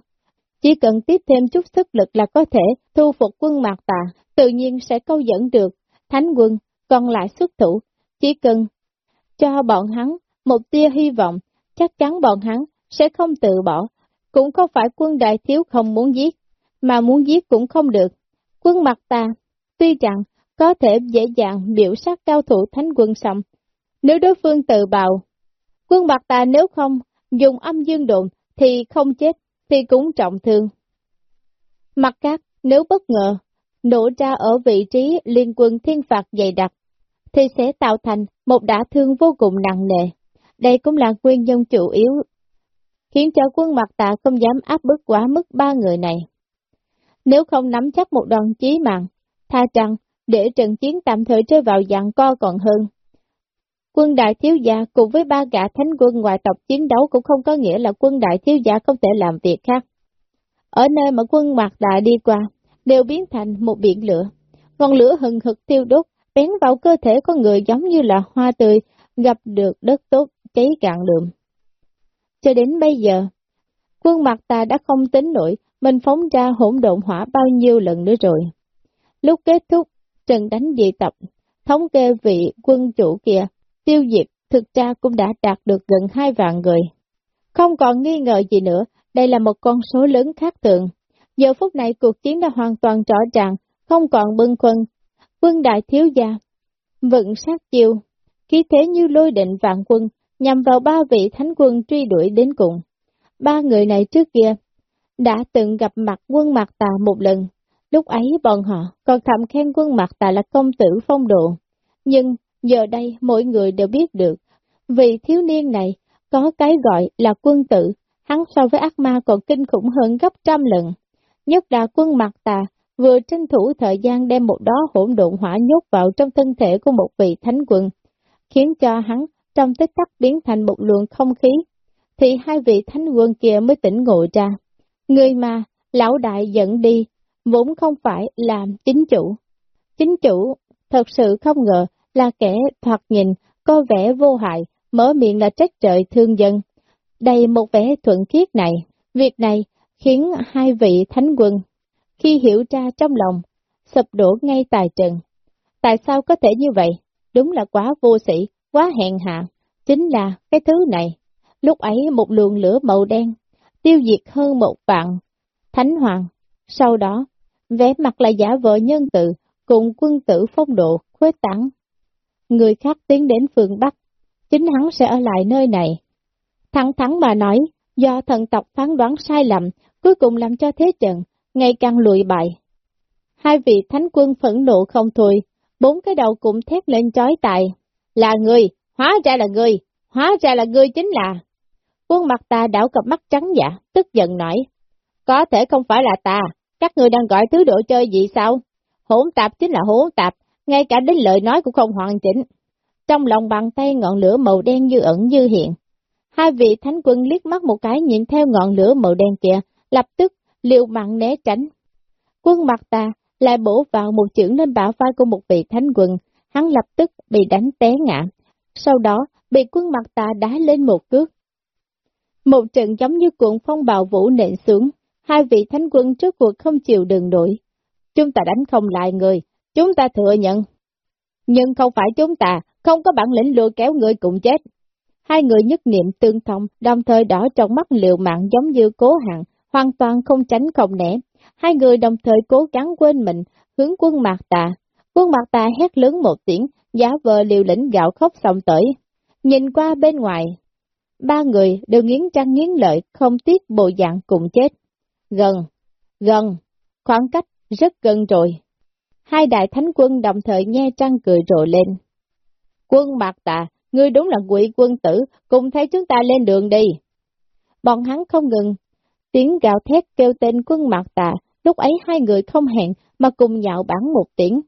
Speaker 1: chỉ cần tiếp thêm chút sức lực là có thể thu phục quân mạc tà, tự nhiên sẽ câu dẫn được thánh quân, còn lại xuất thủ. Chỉ cần cho bọn hắn một tia hy vọng, chắc chắn bọn hắn sẽ không tự bỏ. Cũng không phải quân đại thiếu không muốn giết, mà muốn giết cũng không được. Quân mặt ta, tuy rằng có thể dễ dàng biểu sát cao thủ thánh quân xong, nếu đối phương tự bào, quân mặt ta nếu không dùng âm dương độn thì không chết, thì cũng trọng thương. Mặt khác, nếu bất ngờ, nổ ra ở vị trí liên quân thiên phạt dày đặc, thì sẽ tạo thành một đả thương vô cùng nặng nề. Đây cũng là nguyên nhân chủ yếu, khiến cho quân mặt tạ không dám áp bức quá mức ba người này. Nếu không nắm chắc một đòn chí mạng, tha rằng để trận chiến tạm thời rơi vào dạng co còn hơn. Quân đại thiếu gia cùng với ba gã thánh quân ngoại tộc chiến đấu cũng không có nghĩa là quân đại thiếu gia không thể làm việc khác. Ở nơi mà quân mặt đại đi qua, đều biến thành một biển lửa. Ngọn lửa hừng hực tiêu đốt, bén vào cơ thể con người giống như là hoa tươi, gặp được đất tốt, cháy cạn lượm. Cho đến bây giờ, quân mặt ta đã không tính nổi, mình phóng ra hỗn độn hỏa bao nhiêu lần nữa rồi. Lúc kết thúc, trận đánh dị tập, thống kê vị quân chủ kia, tiêu diệt, thực ra cũng đã đạt được gần hai vạn người. Không còn nghi ngờ gì nữa, đây là một con số lớn khác thường. Giờ phút này cuộc chiến đã hoàn toàn rõ ràng, không còn bưng quân, Quân đại thiếu gia, vận sát chiêu, khí thế như lôi định vạn quân, nhằm vào ba vị thánh quân truy đuổi đến cùng. Ba người này trước kia đã từng gặp mặt quân mặt tà một lần, lúc ấy bọn họ còn thầm khen quân mặt tà là công tử phong độ. Nhưng giờ đây mỗi người đều biết được, vì thiếu niên này có cái gọi là quân tử, hắn so với ác ma còn kinh khủng hơn gấp trăm lần. Nhất là quân mặt tà, vừa tranh thủ thời gian đem một đó hỗn độn hỏa nhốt vào trong thân thể của một vị thánh quân, khiến cho hắn trong tích tắc biến thành một luồng không khí, thì hai vị thánh quân kia mới tỉnh ngộ ra. Người mà lão đại dẫn đi, vốn không phải làm chính chủ. Chính chủ thật sự không ngờ là kẻ thoạt nhìn, có vẻ vô hại, mở miệng là trách trời thương dân. Đầy một vẻ thuận khiết này, việc này khiến hai vị thánh quân, khi hiểu ra trong lòng, sụp đổ ngay tài trần. Tại sao có thể như vậy? Đúng là quá vô sĩ, quá hèn hạ. Chính là cái thứ này. Lúc ấy một luồng lửa màu đen, tiêu diệt hơn một vạn thánh hoàng. Sau đó, vẻ mặt là giả vợ nhân tự, cùng quân tử phong độ, khuế tán. Người khác tiến đến phương Bắc, chính hắn sẽ ở lại nơi này. Thẳng thắn mà nói, do thần tộc phán đoán sai lầm, cuối cùng làm cho thế trận ngày càng lụi bại. Hai vị thánh quân phẫn nộ không thôi, bốn cái đầu cũng thét lên chói tài. Là người, hóa ra là người, hóa ra là người chính là. Quân mặt ta đảo cặp mắt trắng dạ, tức giận nói. Có thể không phải là ta, các người đang gọi thứ độ chơi gì sao? Hỗn tạp chính là hỗn tạp, ngay cả đến lời nói cũng không hoàn chỉnh. Trong lòng bàn tay ngọn lửa màu đen như ẩn như hiện. Hai vị thánh quân liếc mắt một cái nhìn theo ngọn lửa màu đen kia, lập tức liều mạng né tránh. Quân mặt ta lại bổ vào một chưởng lên bả vai của một vị thánh quân, hắn lập tức bị đánh té ngã, sau đó bị quân mặt ta đá lên một cước. Một trận giống như cuộn phong bào vũ nện xuống, hai vị thánh quân trước cuộc không chịu đựng nổi. Chúng ta đánh không lại người, chúng ta thừa nhận. Nhưng không phải chúng ta, không có bản lĩnh lừa kéo người cùng chết. Hai người nhất niệm tương thông, đồng thời đỏ trong mắt liều mạng giống như cố hạng, hoàn toàn không tránh không nẻ. Hai người đồng thời cố gắng quên mình, hướng quân mạc tà. Quân mạc tà hét lớn một tiếng, giả vờ liều lĩnh gạo khóc xong tới. Nhìn qua bên ngoài, ba người đều nghiến trăng nghiến lợi, không tiếc bộ dạng cùng chết. Gần, gần, khoảng cách rất gần rồi. Hai đại thánh quân đồng thời nghe trăng cười rộ lên. Quân Mạc Tà, ngươi đúng là quỷ quân tử, cùng thấy chúng ta lên đường đi. Bọn hắn không ngừng, tiếng gào thét kêu tên quân Mạc Tà, lúc ấy hai người không hẹn mà cùng nhạo bản một tiếng.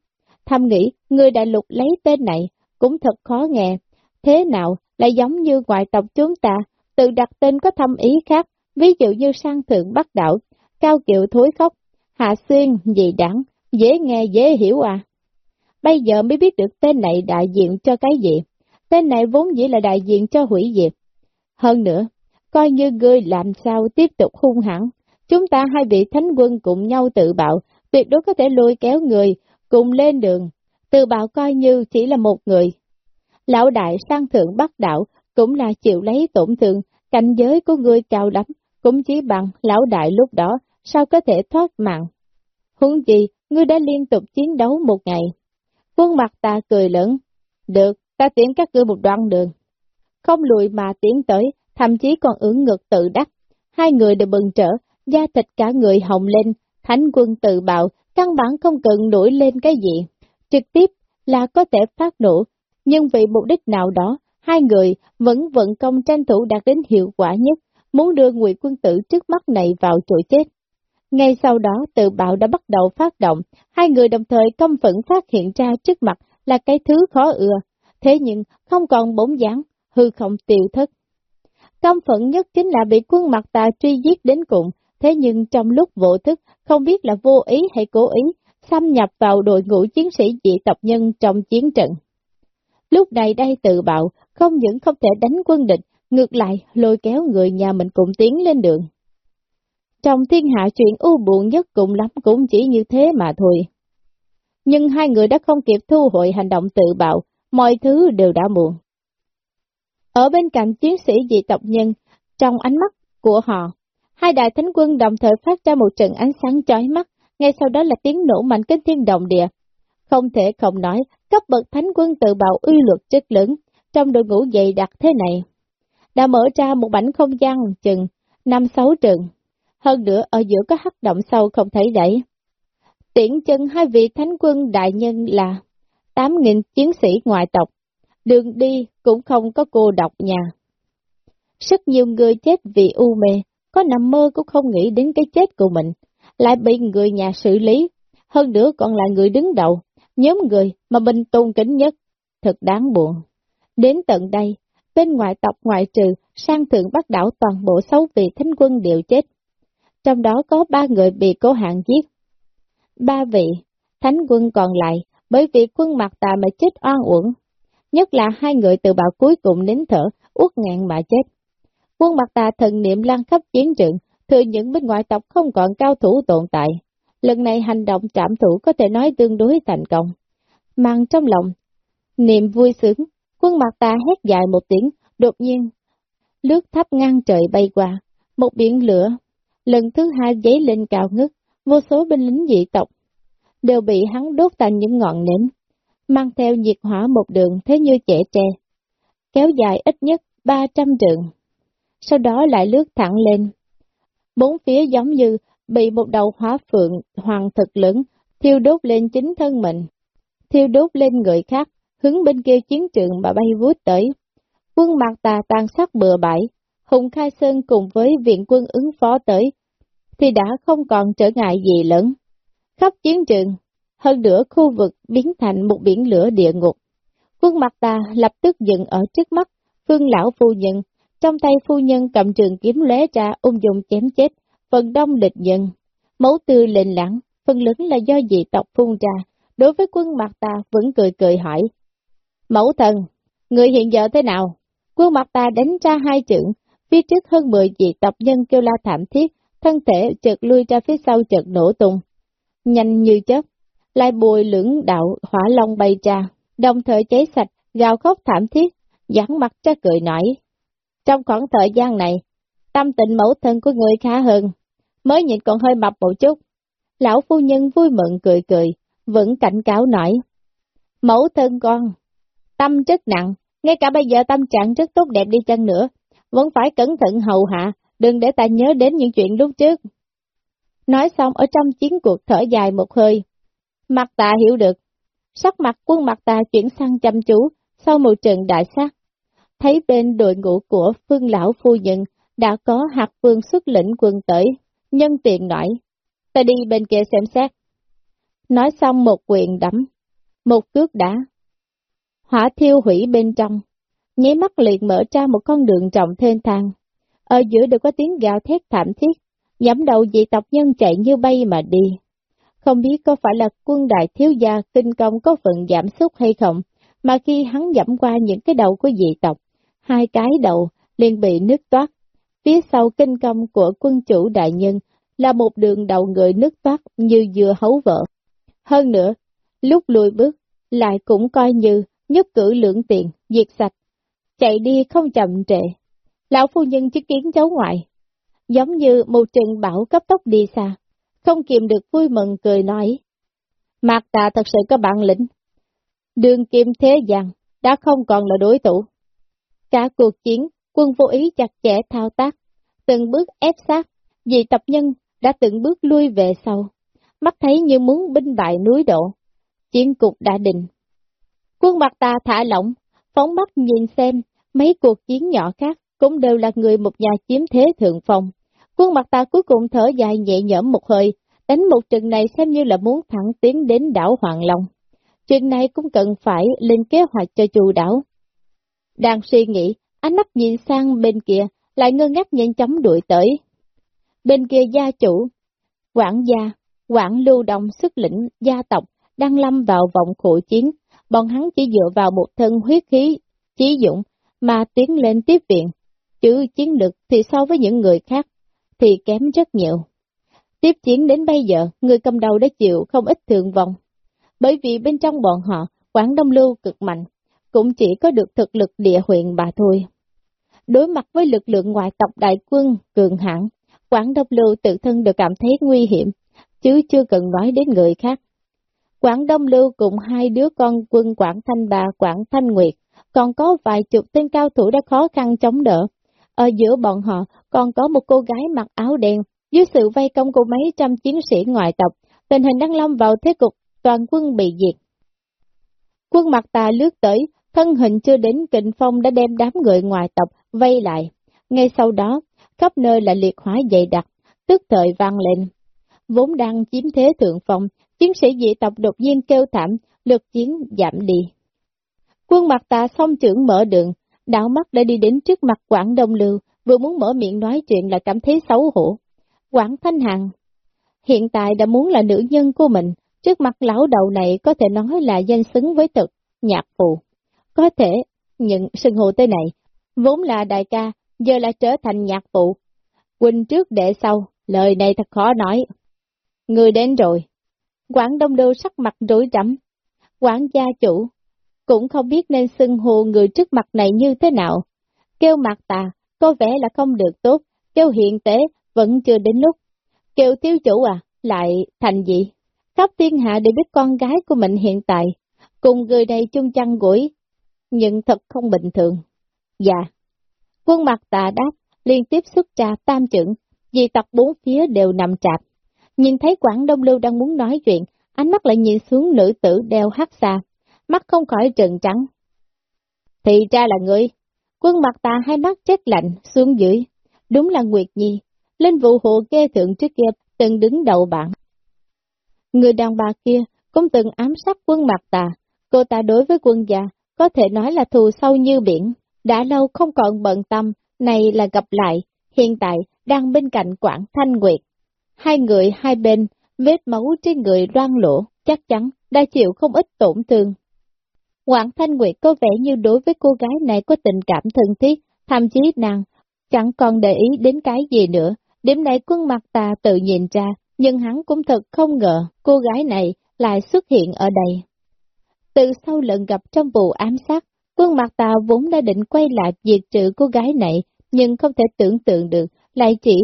Speaker 1: Thầm nghĩ, người đại lục lấy tên này, cũng thật khó nghe, thế nào lại giống như ngoại tộc chúng ta, tự đặt tên có thâm ý khác, ví dụ như sang thượng bắc đạo, cao kiệu thối khóc, hạ xuyên, dị đẳng, dễ nghe dễ hiểu à. Bây giờ mới biết được tên này đại diện cho cái gì. Tên này vốn dĩ là đại diện cho hủy diệt. Hơn nữa, coi như ngươi làm sao tiếp tục hung hẳn. chúng ta hai vị thánh quân cùng nhau tự bạo, tuyệt đối có thể lôi kéo người, cùng lên đường. Tự bạo coi như chỉ là một người. Lão đại sang thượng bắc đạo cũng là chịu lấy tổn thương, cảnh giới của ngươi cao lắm, cũng chỉ bằng lão đại lúc đó, sao có thể thoát mạng. Huống gì, ngươi đã liên tục chiến đấu một ngày. Quân mặt ta cười lớn, được, ta tiễn các ngươi một đoạn đường. Không lùi mà tiến tới, thậm chí còn ứng ngược tự đắc. Hai người đều bừng trở, da thịt cả người hồng lên, thánh quân tự bạo, căn bản không cần nổi lên cái gì. Trực tiếp là có thể phát nổ, nhưng vì mục đích nào đó, hai người vẫn vận công tranh thủ đạt đến hiệu quả nhất, muốn đưa ngụy quân tử trước mắt này vào chỗ chết. Ngay sau đó tự bạo đã bắt đầu phát động, hai người đồng thời công phẫn phát hiện ra trước mặt là cái thứ khó ưa, thế nhưng không còn bóng dáng, hư không tiêu thất. Căm phẫn nhất chính là bị quân mặt tà truy giết đến cùng, thế nhưng trong lúc vô thức, không biết là vô ý hay cố ý, xâm nhập vào đội ngũ chiến sĩ dị tộc nhân trong chiến trận. Lúc này đây tự bạo, không những không thể đánh quân địch, ngược lại lôi kéo người nhà mình cùng tiến lên đường. Trong thiên hạ chuyện u buồn nhất cùng lắm cũng chỉ như thế mà thôi. Nhưng hai người đã không kịp thu hồi hành động tự bạo, mọi thứ đều đã muộn. Ở bên cạnh chiến sĩ dị tộc nhân, trong ánh mắt của họ, hai đại thánh quân đồng thời phát ra một trận ánh sáng chói mắt, ngay sau đó là tiếng nổ mạnh kinh thiên động địa. Không thể không nói, cấp bậc thánh quân tự bạo uy luật chất lớn, trong đội ngũ dày đặc thế này. Đã mở ra một bảnh không gian chừng năm sáu trường, hơn nữa ở giữa có hắc động sâu không thấy đẩy. Tiễn chân hai vị thánh quân đại nhân là 8.000 chiến sĩ ngoại tộc, đường đi cũng không có cô độc nhà. Rất nhiều người chết vì u mê, có nằm mơ cũng không nghĩ đến cái chết của mình, lại bị người nhà xử lý, hơn nữa còn là người đứng đầu, nhóm người mà mình tôn kính nhất, thật đáng buồn. Đến tận đây, bên ngoại tộc ngoại trừ, sang thượng bắt đảo toàn bộ sáu vị thánh quân đều chết. Trong đó có ba người bị cố hạng giết. Ba vị, thánh quân còn lại, bởi vì quân mặt tà mà chết oan uổng. Nhất là hai người từ bạo cuối cùng nín thở, uất ngạn mà chết. Quân mặt tà thần niệm lan khắp chiến trường, thừa những bên ngoại tộc không còn cao thủ tồn tại. Lần này hành động trảm thủ có thể nói tương đối thành công. Mang trong lòng, niềm vui sướng, quân mặt ta hét dài một tiếng, đột nhiên, lướt thấp ngang trời bay qua, một biển lửa, lần thứ hai giấy lên cao ngất, vô số binh lính dị tộc, đều bị hắn đốt thành những ngọn nến, mang theo nhiệt hỏa một đường thế như trẻ tre, kéo dài ít nhất 300 trượng, sau đó lại lướt thẳng lên. Bốn phía giống như bị một đầu hỏa phượng hoàng thực lớn, thiêu đốt lên chính thân mình, thiêu đốt lên người khác, hướng bên kia chiến trường mà bay vút tới. Quân mạc tà tàn sát bừa bãi, Hùng Khai Sơn cùng với viện quân ứng phó tới, thì đã không còn trở ngại gì lớn. Khắp chiến trường, hơn nữa khu vực biến thành một biển lửa địa ngục. Quân mặt ta lập tức dừng ở trước mắt, phương lão phu nhân, trong tay phu nhân cầm trường kiếm lóe ra ung dung chém chết, phần đông địch nhân. Máu tư lên lãng, phần lớn là do dị tộc phun ra, đối với quân mặt ta vẫn cười cười hỏi. Mẫu thần, người hiện giờ thế nào? Quân mặt ta đánh ra hai trưởng, phía trước hơn 10 dị tộc nhân kêu la thảm thiết, thân thể chợt lui ra phía sau chợt nổ tung. Nhanh như chớp, lại bùi lưỡng đạo hỏa long bay ra, đồng thời cháy sạch, gào khóc thảm thiết, giãn mặt cho cười nổi. Trong khoảng thời gian này, tâm tình mẫu thân của người khá hơn, mới nhìn còn hơi mập một chút. Lão phu nhân vui mừng cười cười, vẫn cảnh cáo nổi, Mẫu thân con, tâm rất nặng, ngay cả bây giờ tâm trạng rất tốt đẹp đi chăng nữa, vẫn phải cẩn thận hầu hạ, đừng để ta nhớ đến những chuyện lúc trước. Nói xong ở trong chiến cuộc thở dài một hơi, mặt ta hiểu được, sắc mặt quân mặt tà chuyển sang chăm chú, sau một trận đại sát. Thấy bên đội ngũ của phương lão phu nhân đã có hạt vương xuất lĩnh quân tới, nhân tiện nói, ta đi bên kia xem xét. Nói xong một quyền đấm, một cước đá. Hỏa thiêu hủy bên trong, nháy mắt liền mở ra một con đường rộng thênh thang. Ở giữa đều có tiếng gào thét thảm thiết, nhắm đầu dị tộc nhân chạy như bay mà đi. Không biết có phải là quân đại thiếu gia kinh công có phần giảm sút hay không, mà khi hắn dẫm qua những cái đầu của dị tộc, hai cái đầu liền bị nứt toát. Phía sau kinh công của quân chủ đại nhân là một đường đầu người nứt toát như dừa hấu vợ. Hơn nữa, lúc lùi bước, lại cũng coi như nhất cử lượng tiền, diệt sạch, chạy đi không chậm trễ. Lão phu nhân chứng kiến cháu ngoại, giống như một trận bão cấp tốc đi xa, không kiềm được vui mừng cười nói, Mạc ta thật sự có bản lĩnh. Đường kim thế gian đã không còn là đối thủ. Cả cuộc chiến, quân vô ý chặt chẽ thao tác, từng bước ép sát, vì tập nhân đã từng bước lui về sau. Mắt thấy như muốn binh bại núi độ. Chiến cục đã định. Quân mặt ta thả lỏng, phóng mắt nhìn xem, mấy cuộc chiến nhỏ khác cũng đều là người một nhà chiếm thế thượng phong. Quân mặt ta cuối cùng thở dài nhẹ nhõm một hơi, đánh một trận này xem như là muốn thẳng tiến đến đảo Hoàng Long. Chuyện này cũng cần phải lên kế hoạch cho chu đảo. Đang suy nghĩ, ánh mắt nhìn sang bên kia, lại ngơ ngác nhanh chóng đuổi tới. Bên kia gia chủ, quản gia, quản lưu động sức lĩnh, gia tộc, đang lâm vào vòng khổ chiến, bọn hắn chỉ dựa vào một thân huyết khí, chí dụng, mà tiến lên tiếp viện, chứ chiến lực thì so với những người khác, thì kém rất nhiều. Tiếp chiến đến bây giờ, người cầm đầu đã chịu không ít thường vong, bởi vì bên trong bọn họ, Quảng Đông Lưu cực mạnh, cũng chỉ có được thực lực địa huyện bà thôi. Đối mặt với lực lượng ngoại tộc đại quân cường hãn, Quảng Đông Lưu tự thân đều cảm thấy nguy hiểm, chứ chưa cần nói đến người khác. Quảng Đông Lưu cùng hai đứa con quân Quảng Thanh Bà, Quảng Thanh Nguyệt, còn có vài chục tên cao thủ đã khó khăn chống đỡ. Ở giữa bọn họ còn có một cô gái mặc áo đen, dưới sự vây công của mấy trăm chiến sĩ ngoại tộc, tình hình đang lâm vào thế cục toàn quân bị diệt. Quân mặt tà lướt tới, thân hình chưa đến kình phong đã đem đám người ngoại tộc vây lại. Ngay sau đó, khắp nơi là liệt hỏa dày đặc, tức thời vang lên. Vốn đang chiếm thế thượng phong, chiến sĩ dị tộc đột nhiên kêu thảm, lực chiến giảm đi. Quân mặt tà song trưởng mở đường, đảo mắt đã đi đến trước mặt Quảng Đông Lưu, vừa muốn mở miệng nói chuyện là cảm thấy xấu hổ. Quảng Thanh Hằng hiện tại đã muốn là nữ nhân của mình, trước mặt lão đầu này có thể nói là danh xứng với thực, nhạc phụ. Có thể, những sừng hồ tới này, vốn là đại ca, giờ là trở thành nhạc phụ. Quỳnh trước để sau, lời này thật khó nói. Người đến rồi. Quảng Đông Đô sắc mặt rối rắm. Quảng gia chủ, cũng không biết nên xưng hô người trước mặt này như thế nào. Kêu mặt tà, có vẻ là không được tốt, kêu hiện tế, vẫn chưa đến lúc. Kêu tiêu chủ à, lại thành gì? Khắp thiên hạ đều biết con gái của mình hiện tại, cùng người này chung chăn gũi, nhưng thật không bình thường. Dạ. Quân mặt tà đáp, liên tiếp xuất ra tam trưởng, vì tộc bốn phía đều nằm trạp. Nhìn thấy Quảng Đông Lưu đang muốn nói chuyện, ánh mắt lại nhìn xuống nữ tử đeo hát xa, mắt không khỏi trừng trắng. Thì ra là người. Quân mặt tà hai mắt chết lạnh, xuống dưới. Đúng là Nguyệt Nhi, lên vụ hộ kê thượng trước kia từng đứng đầu bảng. Người đàn bà kia cũng từng ám sát quân mặt tà, cô ta đối với quân già có thể nói là thù sâu như biển, đã lâu không còn bận tâm, này là gặp lại, hiện tại đang bên cạnh Quảng Thanh Nguyệt. Hai người hai bên, vết máu trên người đoan lỗ, chắc chắn đã chịu không ít tổn thương. Quảng Thanh Nguyệt có vẻ như đối với cô gái này có tình cảm thân thiết, thậm chí nàng chẳng còn để ý đến cái gì nữa. Điểm này quân mặt ta tự nhìn ra, nhưng hắn cũng thật không ngờ cô gái này lại xuất hiện ở đây. Từ sau lần gặp trong vụ ám sát, quân mặt ta vốn đã định quay lại diệt trừ cô gái này, nhưng không thể tưởng tượng được, lại chỉ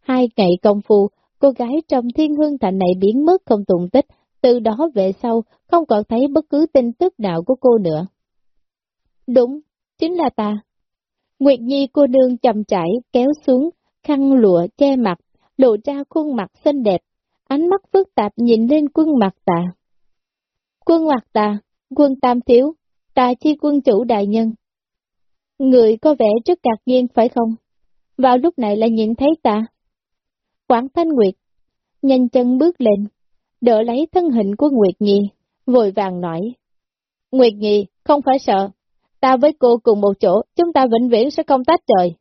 Speaker 1: hai ngày công phu, cô gái trong thiên hương thành này biến mất không tụng tích, từ đó về sau không còn thấy bất cứ tin tức nào của cô nữa. Đúng, chính là ta. Nguyệt Nhi cô nương chậm chảy kéo xuống, khăn lụa che mặt, lộ ra khuôn mặt xinh đẹp, ánh mắt phức tạp nhìn lên quân mặt ta. Quân mặt ta, quân tam thiếu, ta chi quân chủ đại nhân. Người có vẻ rất ngạc nhiên phải không? Vào lúc này lại nhìn thấy ta. Quảng Thanh Nguyệt, nhanh chân bước lên, đỡ lấy thân hình của Nguyệt Nhi, vội vàng nói. Nguyệt Nhi, không phải sợ, ta với cô cùng một chỗ, chúng ta vĩnh viễn sẽ không tách trời.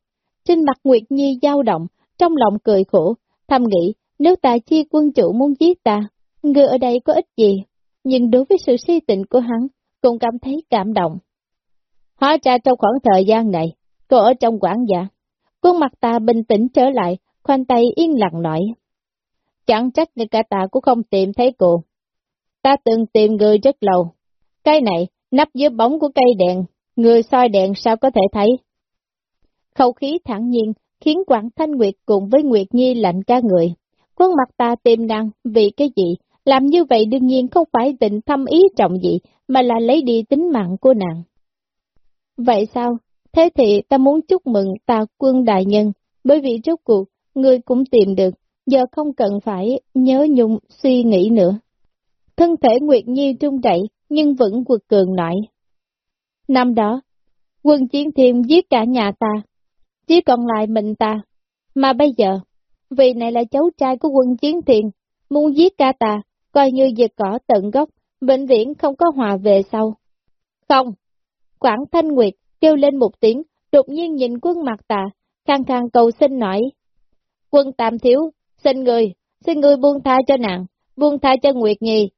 Speaker 1: Trên mặt Nguyệt Nhi dao động, trong lòng cười khổ, thầm nghĩ, nếu ta chi quân chủ muốn giết ta, người ở đây có ích gì, nhưng đối với sự si tình của hắn, cũng cảm thấy cảm động. Hóa ra trong khoảng thời gian này, cô ở trong quảng giả, khuôn mặt ta bình tĩnh trở lại, khoanh tay yên lặng nói. Chẳng trách người cả ta cũng không tìm thấy cô. Ta từng tìm người rất lâu. Cái này, nắp dưới bóng của cây đèn, người soi đèn sao có thể thấy. Khẩu khí thẳng nhiên, khiến Quảng Thanh Nguyệt cùng với Nguyệt Nhi lạnh ca người. Quân mặt ta tìm năng vì cái gì Làm như vậy đương nhiên không phải tình thâm ý trọng gì, mà là lấy đi tính mạng của nàng. Vậy sao? Thế thì ta muốn chúc mừng ta quân đại nhân, bởi vì rốt cuộc, ngươi cũng tìm được, giờ không cần phải nhớ nhung suy nghĩ nữa. Thân thể Nguyệt Nhi trung đẩy, nhưng vẫn quật cường nổi. Năm đó, quân chiến thiên giết cả nhà ta, chỉ còn lại mình ta. Mà bây giờ, vì này là cháu trai của quân chiến thiên, muốn giết cả ta, coi như diệt cỏ tận gốc, bệnh viện không có hòa về sau. Không! Quảng Thanh Nguyệt kêu lên một tiếng, đột nhiên nhìn quân mặt ta khang khang cầu xin nói. Quân Tam Thiếu, xin người, xin người buông tha cho nàng, buông tha cho Nguyệt Nhi.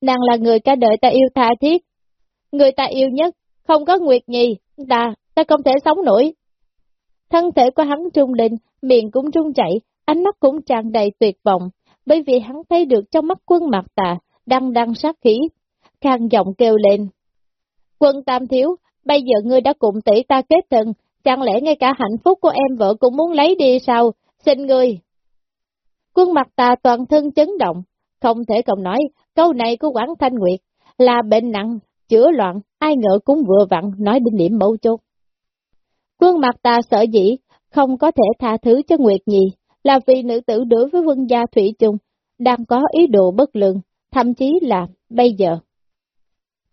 Speaker 1: Nàng là người cả đời ta yêu tha thiết. Người ta yêu nhất, không có Nguyệt Nhi, ta, ta không thể sống nổi. Thân thể của hắn trung đình, miệng cũng trung chảy, ánh mắt cũng tràn đầy tuyệt vọng, bởi vì hắn thấy được trong mắt quân mặt tà, đang đăng sát khí. Khang giọng kêu lên. Quân Tam Thiếu, bây giờ ngươi đã cùng tỷ ta kết thân, chẳng lẽ ngay cả hạnh phúc của em vợ cũng muốn lấy đi sao? Xin người, Quân mặt ta toàn thân chấn động, không thể không nói, câu này của Quảng Thanh Nguyệt là bệnh nặng, chữa loạn, ai ngờ cũng vừa vặn nói đến điểm mấu chốt. Quân mặt ta sợ dĩ, không có thể tha thứ cho Nguyệt Nhi, là vì nữ tử đối với quân gia Thủy chung đang có ý đồ bất lương, thậm chí là bây giờ.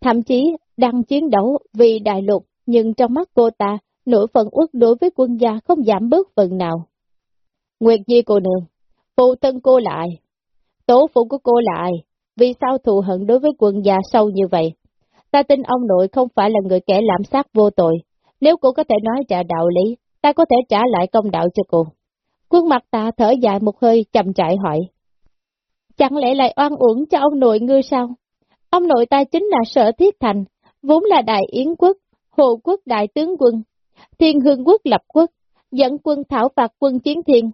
Speaker 1: Thậm chí đang chiến đấu vì đại lục, nhưng trong mắt cô ta, nỗi phần uất đối với quân gia không giảm bớt phần nào. Nguyệt Nhi cô nương, phụ thân cô lại, tố phụ của cô lại, vì sao thù hận đối với quân gia sâu như vậy? Ta tin ông nội không phải là người kẻ làm sát vô tội, nếu cô có thể nói trả đạo lý, ta có thể trả lại công đạo cho cô. Quân mặt ta thở dài một hơi chậm chạy hỏi. Chẳng lẽ lại oan uổng cho ông nội ngươi sao? Ông nội ta chính là sở thiết thành, vốn là đại yến quốc, hồ quốc đại tướng quân, thiên hương quốc lập quốc, dẫn quân thảo phạt quân chiến thiên.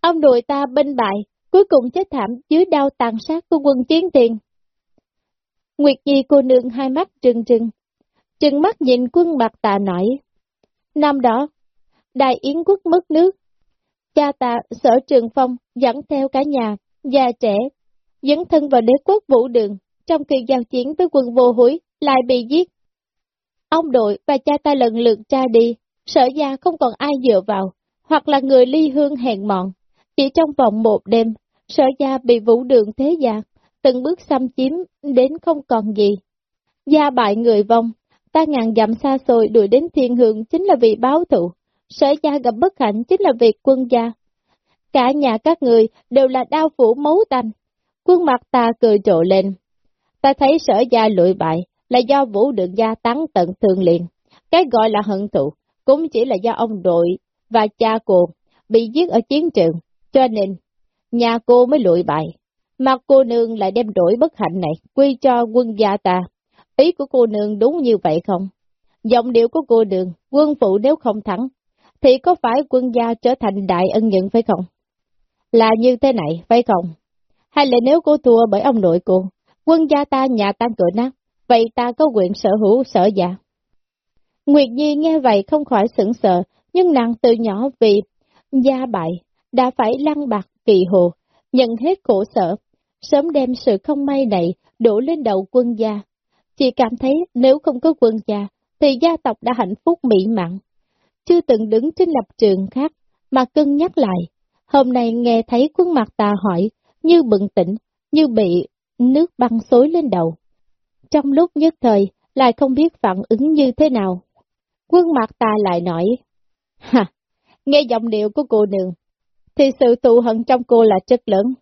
Speaker 1: Ông nội ta bên bại, cuối cùng chết thảm dưới đao tàn sát của quân chiến tiền Nguyệt Nhi cô nương hai mắt trừng trừng, trừng mắt nhìn quân bạc tà nói. Năm đó, Đại Yến quốc mất nước, cha ta sở trường phong dẫn theo cả nhà, già trẻ, dẫn thân vào đế quốc vũ đường, trong khi giao chiến với quân vô hối, lại bị giết. Ông đội và cha ta lần lượt cha đi, sở gia không còn ai dựa vào, hoặc là người ly hương hèn mọn. Chỉ trong vòng một đêm, sở gia bị vũ đường thế gia, từng bước xâm chiếm đến không còn gì. Gia bại người vong, ta ngàn dặm xa xôi đuổi đến thiên hương chính là vì báo thù, sở gia gặp bất hạnh chính là việc quân gia. Cả nhà các người đều là đau phủ máu tanh. Quân mặt ta cười trộ lên. Ta thấy sở gia lụi bại là do vũ đường gia tán tận thường liền. Cái gọi là hận thù cũng chỉ là do ông đội và cha cô bị giết ở chiến trường, cho nên nhà cô mới lụi bại. Mà cô nương lại đem đổi bất hạnh này quy cho quân gia ta. Ý của cô nương đúng như vậy không? Giọng điệu của cô nương, quân phụ nếu không thắng, thì có phải quân gia trở thành đại ân nhận phải không? Là như thế này, phải không? Hay là nếu cô thua bởi ông nội cô, quân gia ta nhà tan cửa nát, vậy ta có quyền sở hữu sở gia. Nguyệt Nhi nghe vậy không khỏi sững sờ, nhưng nàng từ nhỏ vì gia bại, đã phải lăn bạc kỳ hồ, nhận hết khổ sở, sớm đem sự không may này đổ lên đầu quân gia. Chị cảm thấy nếu không có quân gia, thì gia tộc đã hạnh phúc mỹ mãn. Chưa từng đứng trên lập trường khác, mà cân nhắc lại. Hôm nay nghe thấy quân mặt tà hỏi, như bừng tỉnh, như bị nước băng xối lên đầu. Trong lúc nhất thời, lại không biết phản ứng như thế nào. Quân mặt ta lại nói, Ha, nghe giọng điệu của cô nương, thì sự tụ hận trong cô là chất lớn.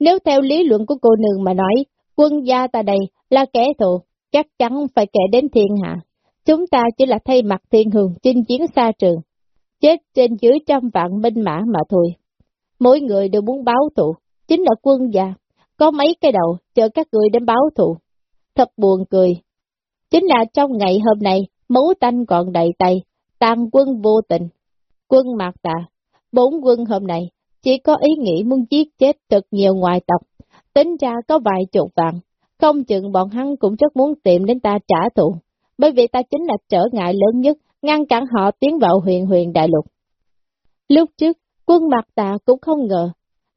Speaker 1: Nếu theo lý luận của cô nương mà nói, quân gia ta đây là kẻ thù, chắc chắn phải kể đến thiên hạ. Chúng ta chỉ là thay mặt thiên hường chinh chiến xa trường, chết trên dưới trăm vạn binh mã mà thôi. Mỗi người đều muốn báo thù, chính là quân gia, có mấy cái đầu chờ các người đến báo thù. Thật buồn cười. Chính là trong ngày hôm nay, máu tanh còn đầy tay, tàn quân vô tình. Quân mạc tà, bốn quân hôm nay, chỉ có ý nghĩ muốn giết chết thật nhiều ngoại tộc, tính ra có vài chục vạn, không chừng bọn hắn cũng rất muốn tìm đến ta trả thù, bởi vì ta chính là trở ngại lớn nhất, ngăn cản họ tiến vào huyền huyền đại lục. Lúc trước, quân mặt ta cũng không ngờ,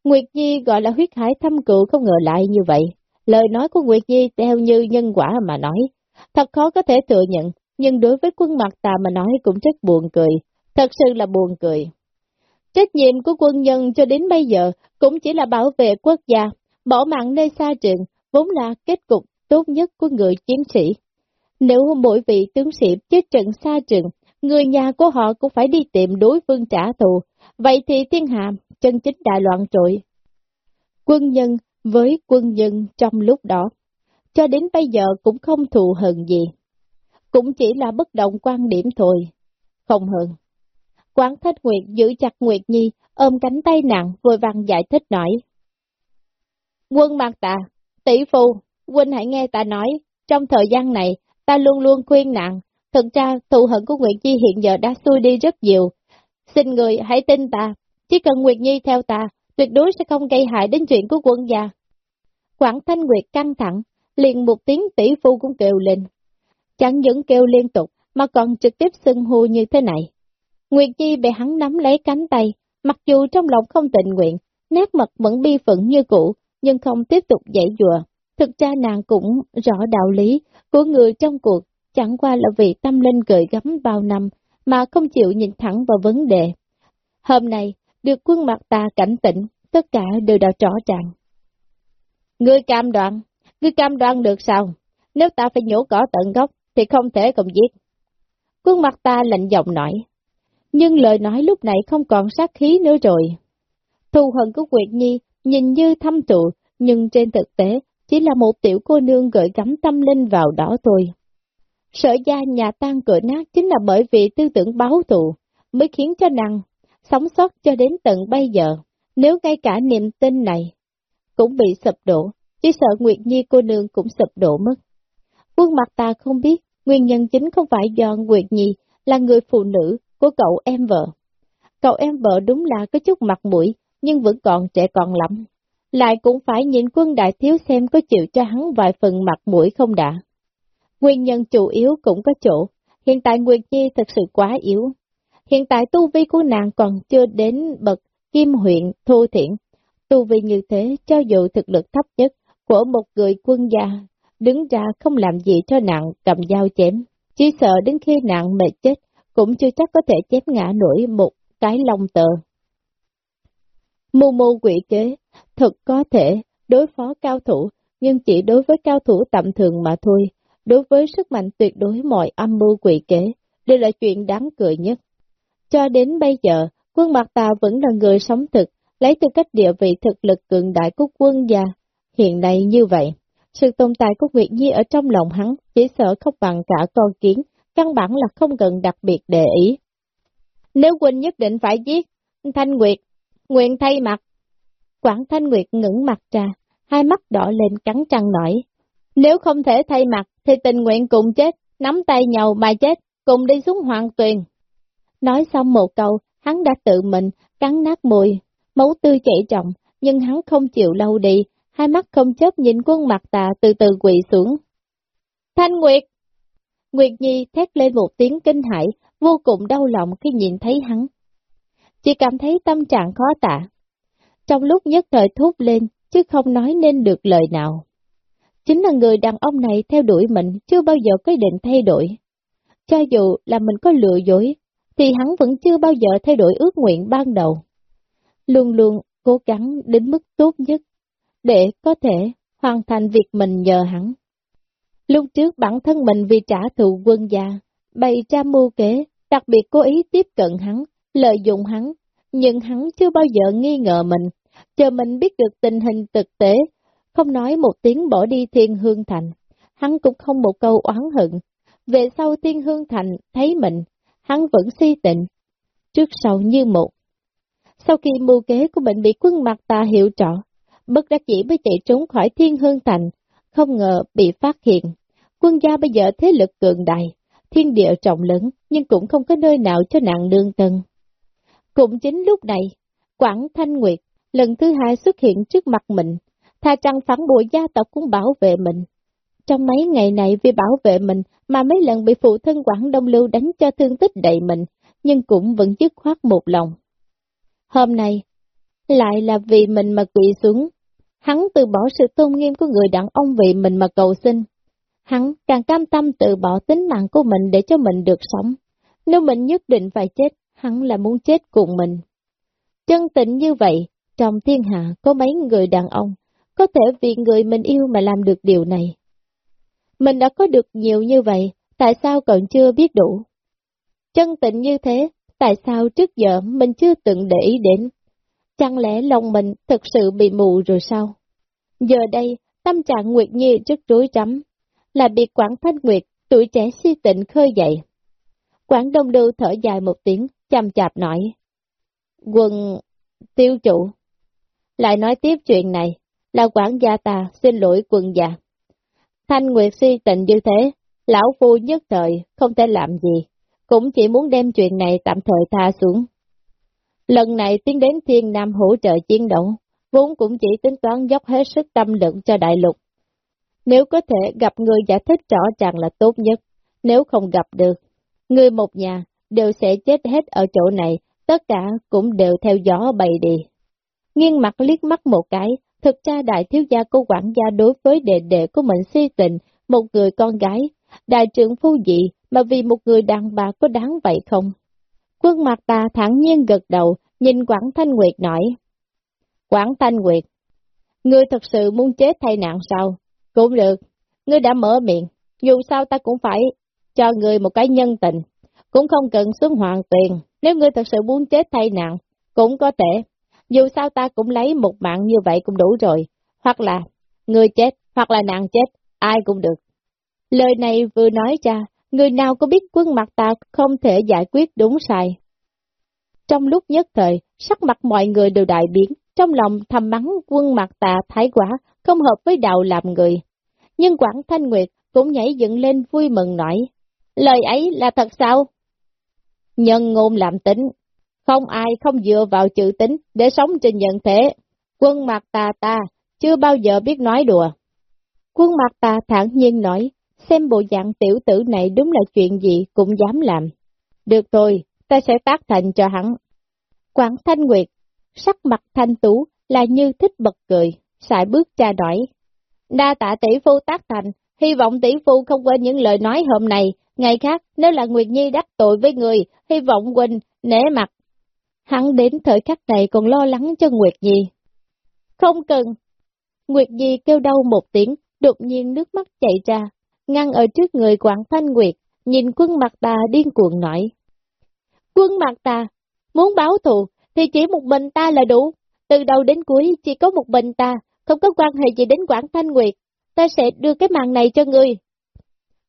Speaker 1: Nguyệt Nhi gọi là huyết hải thâm cựu không ngờ lại như vậy. Lời nói của Nguyệt Nhi theo như nhân quả mà nói. Thật khó có thể thừa nhận, nhưng đối với quân mặt ta mà nói cũng rất buồn cười. Thật sự là buồn cười. Trách nhiệm của quân nhân cho đến bây giờ cũng chỉ là bảo vệ quốc gia, bỏ mạng nơi xa trường, vốn là kết cục tốt nhất của người chiến sĩ. Nếu mỗi vị tướng sĩ chết trận xa trường, người nhà của họ cũng phải đi tìm đối phương trả thù, vậy thì thiên hạ chân chính đại loạn trội. Quân nhân với quân nhân trong lúc đó, cho đến bây giờ cũng không thù hận gì, cũng chỉ là bất động quan điểm thôi, không hận. Quán Thất Nguyệt giữ chặt Nguyệt Nhi, ôm cánh tay nặng, vội vàng giải thích nói. Quân Mạc Tà, tỷ phu, huynh hãy nghe ta nói, trong thời gian này, ta luôn luôn khuyên nặng, thực ra thù hận của Nguyệt Nhi hiện giờ đã xuôi đi rất nhiều. Xin người hãy tin ta, chỉ cần Nguyệt Nhi theo ta, tuyệt đối sẽ không gây hại đến chuyện của quân gia. Quảng Thanh Nguyệt căng thẳng, liền một tiếng tỷ phu cũng kêu lên. Chẳng những kêu liên tục, mà còn trực tiếp xưng hô như thế này. Nguyệt Nhi bị hắn nắm lấy cánh tay, mặc dù trong lòng không tình nguyện, nét mặt vẫn bi phận như cũ, nhưng không tiếp tục dãy dùa. Thực ra nàng cũng rõ đạo lý của người trong cuộc, chẳng qua là vì tâm linh gợi gắm bao năm, mà không chịu nhìn thẳng vào vấn đề. Hôm nay, được quân mặt ta cảnh tỉnh, tất cả đều đã rõ ràng. Ngươi cam đoạn, ngươi cam đoan được sao? Nếu ta phải nhổ cỏ tận gốc, thì không thể cùng giết. Quân mặt ta lạnh giọng nói, nhưng lời nói lúc nãy không còn sát khí nữa rồi. Thù hận của Nguyệt Nhi nhìn như thâm trụ, nhưng trên thực tế chỉ là một tiểu cô nương gợi gắm tâm linh vào đó thôi. Sở gia nhà tan cửa nát chính là bởi vì tư tưởng báo thù mới khiến cho nàng sống sót cho đến tận bây giờ. Nếu ngay cả niềm tin này cũng bị sụp đổ, chỉ sợ Nguyệt Nhi cô nương cũng sụp đổ mất. Quân mặt ta không biết, nguyên nhân chính không phải do Nguyệt Nhi là người phụ nữ của cậu em vợ. Cậu em vợ đúng là có chút mặt mũi, nhưng vẫn còn trẻ còn lắm. Lại cũng phải nhìn quân đại thiếu xem có chịu cho hắn vài phần mặt mũi không đã. Nguyên nhân chủ yếu cũng có chỗ, hiện tại Nguyệt Nhi thật sự quá yếu. Hiện tại tu vi của nàng còn chưa đến bậc kim huyện thu thiện. Tu vi như thế, cho dù thực lực thấp nhất của một người quân gia, đứng ra không làm gì cho nàng cầm dao chém. Chỉ sợ đến khi nàng mệt chết, cũng chưa chắc có thể chém ngã nổi một cái lông tờ. Mù mù quỷ kế, thật có thể đối phó cao thủ, nhưng chỉ đối với cao thủ tầm thường mà thôi. Đối với sức mạnh tuyệt đối mọi âm mưu quỷ kế, đây là chuyện đáng cười nhất. Cho đến bây giờ, quân Mạc Tà vẫn là người sống thực, lấy tư cách địa vị thực lực cường đại của quân gia. Hiện nay như vậy, sự tồn tại của Nguyệt Nhi ở trong lòng hắn chỉ sợ không bằng cả con kiến, căn bản là không cần đặc biệt để ý. Nếu Quỳnh nhất định phải giết, Thanh Nguyệt, nguyện thay mặt. Quảng Thanh Nguyệt ngẩng mặt ra, hai mắt đỏ lên cắn răng nổi. Nếu không thể thay mặt, thì tình nguyện cùng chết, nắm tay nhau mà chết, cùng đi xuống hoàng tuyền. Nói xong một câu, hắn đã tự mình cắn nát mùi, máu tươi chảy trọng, nhưng hắn không chịu lâu đi, hai mắt không chớp nhìn quân mặt tà từ từ quỳ xuống. Thanh Nguyệt! Nguyệt Nhi thét lên một tiếng kinh hãi, vô cùng đau lòng khi nhìn thấy hắn. Chỉ cảm thấy tâm trạng khó tả. Trong lúc nhất thời thốt lên, chứ không nói nên được lời nào. Chính là người đàn ông này theo đuổi mình, chưa bao giờ có định thay đổi. Cho dù là mình có lừa dối, thì hắn vẫn chưa bao giờ thay đổi ước nguyện ban đầu. Luôn luôn cố gắng đến mức tốt nhất, để có thể hoàn thành việc mình nhờ hắn. Lúc trước bản thân mình vì trả thù quân gia, bày ra mưu kế, đặc biệt cố ý tiếp cận hắn, lợi dụng hắn, nhưng hắn chưa bao giờ nghi ngờ mình, chờ mình biết được tình hình thực tế, không nói một tiếng bỏ đi thiên hương thành, hắn cũng không một câu oán hận. Về sau thiên hương thành thấy mình, hắn vẫn si tịnh, trước sau như một. Sau khi mưu kế của mình bị quân mặt ta hiệu trọ, bất đắc dĩ mới chạy trốn khỏi thiên hương thành, không ngờ bị phát hiện. Quân gia bây giờ thế lực cường đại, thiên địa trọng lớn, nhưng cũng không có nơi nào cho nàng nương tân. Cũng chính lúc này, Quảng Thanh Nguyệt lần thứ hai xuất hiện trước mặt mình, tha trăng phản bội gia tộc cũng bảo vệ mình. Trong mấy ngày này vì bảo vệ mình mà mấy lần bị phụ thân Quảng Đông Lưu đánh cho thương tích đầy mình, nhưng cũng vẫn dứt khoát một lòng. Hôm nay, lại là vì mình mà quỵ xuống. Hắn từ bỏ sự tôn nghiêm của người đàn ông vì mình mà cầu xin. Hắn càng cam tâm từ bỏ tính mạng của mình để cho mình được sống. Nếu mình nhất định phải chết, hắn là muốn chết cùng mình. Chân tình như vậy, trong thiên hạ có mấy người đàn ông, có thể vì người mình yêu mà làm được điều này. Mình đã có được nhiều như vậy, tại sao còn chưa biết đủ? Chân tình như thế, tại sao trước giờ mình chưa từng để ý đến? Chẳng lẽ lòng mình thực sự bị mù rồi sao? Giờ đây, tâm trạng Nguyệt Nhi rất rối rắm, là bị Quảng Thanh Nguyệt, tuổi trẻ si tịnh khơi dậy. Quảng Đông Lưu thở dài một tiếng, chăm chạp nói. Quân tiêu chủ, lại nói tiếp chuyện này, là quản gia ta xin lỗi quân già. Thanh Nguyệt si tịnh như thế, lão phu nhất thời không thể làm gì, cũng chỉ muốn đem chuyện này tạm thời tha xuống. Lần này tiến đến Thiên Nam hỗ trợ chiến đấu, vốn cũng chỉ tính toán dốc hết sức tâm lực cho đại lục. Nếu có thể gặp người giải thích rõ ràng là tốt nhất, nếu không gặp được, người một nhà đều sẽ chết hết ở chỗ này, tất cả cũng đều theo gió bay đi. Nghiêng mặt liếc mắt một cái, thực ra đại thiếu gia của quản gia đối với đệ đệ của mình si tình, một người con gái, đại trưởng phu dị mà vì một người đàn bà có đáng vậy không? Quân mặt ta thẳng nhiên gật đầu, nhìn Quảng Thanh Nguyệt nói. Quảng Thanh Nguyệt, ngươi thật sự muốn chết thay nạn sao? Cũng được, ngươi đã mở miệng, dù sao ta cũng phải cho ngươi một cái nhân tình, cũng không cần xuống hoàn tiền, nếu ngươi thật sự muốn chết thay nạn, cũng có thể, dù sao ta cũng lấy một mạng như vậy cũng đủ rồi, hoặc là ngươi chết, hoặc là nạn chết, ai cũng được. Lời này vừa nói ra, người nào có biết quân mặt ta không thể giải quyết đúng sai. Trong lúc nhất thời, sắc mặt mọi người đều đại biến, trong lòng thầm mắng quân mặt ta thái quá không hợp với đạo làm người. Nhưng Quảng Thanh Nguyệt cũng nhảy dựng lên vui mừng nói, lời ấy là thật sao? Nhân ngôn làm tính, không ai không dựa vào chữ tính để sống trên nhận thế. Quân mặt tà ta chưa bao giờ biết nói đùa. Quân mặt tà thản nhiên nói, xem bộ dạng tiểu tử này đúng là chuyện gì cũng dám làm. Được rồi, ta sẽ tác thành cho hắn. Quảng Thanh Nguyệt, sắc mặt thanh tú là như thích bật cười, xài bước tra đỏi. Đa tạ tỷ phu tác thành, hy vọng tỷ phu không quên những lời nói hôm nay, ngày khác nếu là Nguyệt Nhi đắc tội với người, hy vọng Quỳnh nể mặt. Hắn đến thời khắc này còn lo lắng cho Nguyệt Nhi. Không cần. Nguyệt Nhi kêu đau một tiếng, đột nhiên nước mắt chạy ra, ngăn ở trước người Quảng Thanh Nguyệt, nhìn quân mặt ta điên cuồng nói. Quân mặt ta, muốn báo thù thì chỉ một mình ta là đủ, từ đầu đến cuối chỉ có một mình ta, không có quan hệ gì đến Quảng Thanh Nguyệt, ta sẽ đưa cái màn này cho ngươi.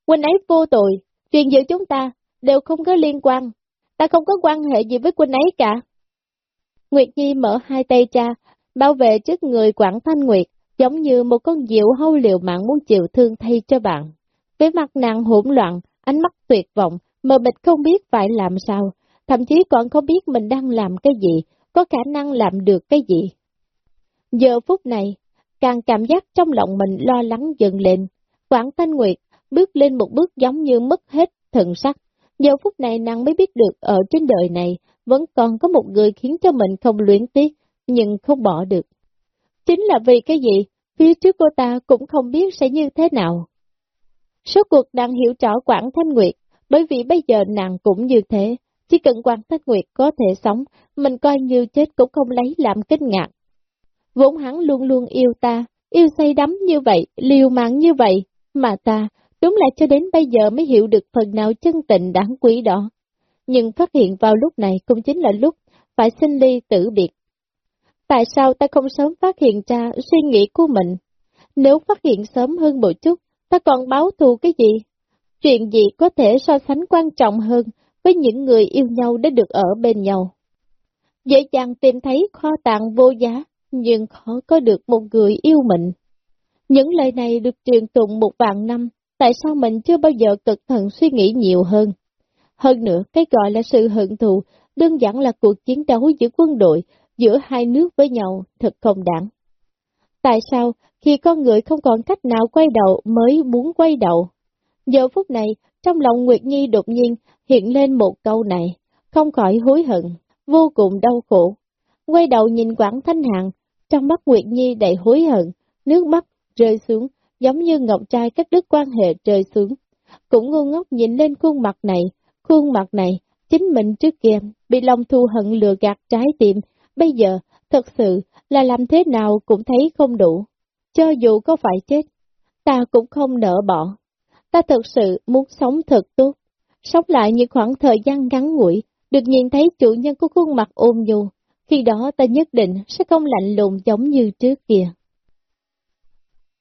Speaker 1: Huynh ấy vô tội, chuyện giữa chúng ta đều không có liên quan, ta không có quan hệ gì với huynh ấy cả. Nguyệt Nhi mở hai tay cha, bảo vệ trước người Quảng Thanh Nguyệt, giống như một con diệu hâu liều mạng muốn chịu thương thay cho bạn. Với mặt nàng hỗn loạn, ánh mắt tuyệt vọng, mờ mịt không biết phải làm sao, thậm chí còn không biết mình đang làm cái gì, có khả năng làm được cái gì. Giờ phút này, càng cảm giác trong lòng mình lo lắng dần lên, Quảng Thanh Nguyệt bước lên một bước giống như mất hết thần sắc. Giờ phút này nàng mới biết được ở trên đời này vẫn còn có một người khiến cho mình không luyến tiếc, nhưng không bỏ được. Chính là vì cái gì, phía trước cô ta cũng không biết sẽ như thế nào. Số cuộc đang hiểu rõ Quảng Thanh Nguyệt, bởi vì bây giờ nàng cũng như thế, chỉ cần Quảng Thanh Nguyệt có thể sống, mình coi như chết cũng không lấy làm kinh ngạc. Vốn hắn luôn luôn yêu ta, yêu say đắm như vậy, liều mạng như vậy, mà ta đúng là cho đến bây giờ mới hiểu được phần nào chân tình đáng quý đó. Nhưng phát hiện vào lúc này cũng chính là lúc phải sinh ly tử biệt. Tại sao ta không sớm phát hiện ra suy nghĩ của mình? Nếu phát hiện sớm hơn một chút, ta còn báo thù cái gì? Chuyện gì có thể so sánh quan trọng hơn với những người yêu nhau để được ở bên nhau? Dễ dàng tìm thấy kho tàng vô giá, nhưng khó có được một người yêu mình. Những lời này được truyền tụng một vạn năm, tại sao mình chưa bao giờ cực thần suy nghĩ nhiều hơn? Hơn nữa, cái gọi là sự hận thù, đơn giản là cuộc chiến đấu giữa quân đội, giữa hai nước với nhau, thật không đáng. Tại sao, khi con người không còn cách nào quay đầu mới muốn quay đầu? Giờ phút này, trong lòng Nguyệt Nhi đột nhiên hiện lên một câu này, không khỏi hối hận, vô cùng đau khổ. quay đầu nhìn Quảng Thanh Hằng, trong mắt Nguyệt Nhi đầy hối hận, nước mắt rơi xuống, giống như ngọc trai cách đứt quan hệ rơi xuống. Cũng ngu ngốc nhìn lên khuôn mặt này, khuôn mặt này, chính mình trước kia, bị lòng Thu hận lừa gạt trái tim, bây giờ, thật sự là làm thế nào cũng thấy không đủ. Cho dù có phải chết, ta cũng không nỡ bỏ. Ta thật sự muốn sống thật tốt, sống lại những khoảng thời gian ngắn ngủi, được nhìn thấy chủ nhân của khuôn mặt ôm nhu, khi đó ta nhất định sẽ không lạnh lùng giống như trước kia.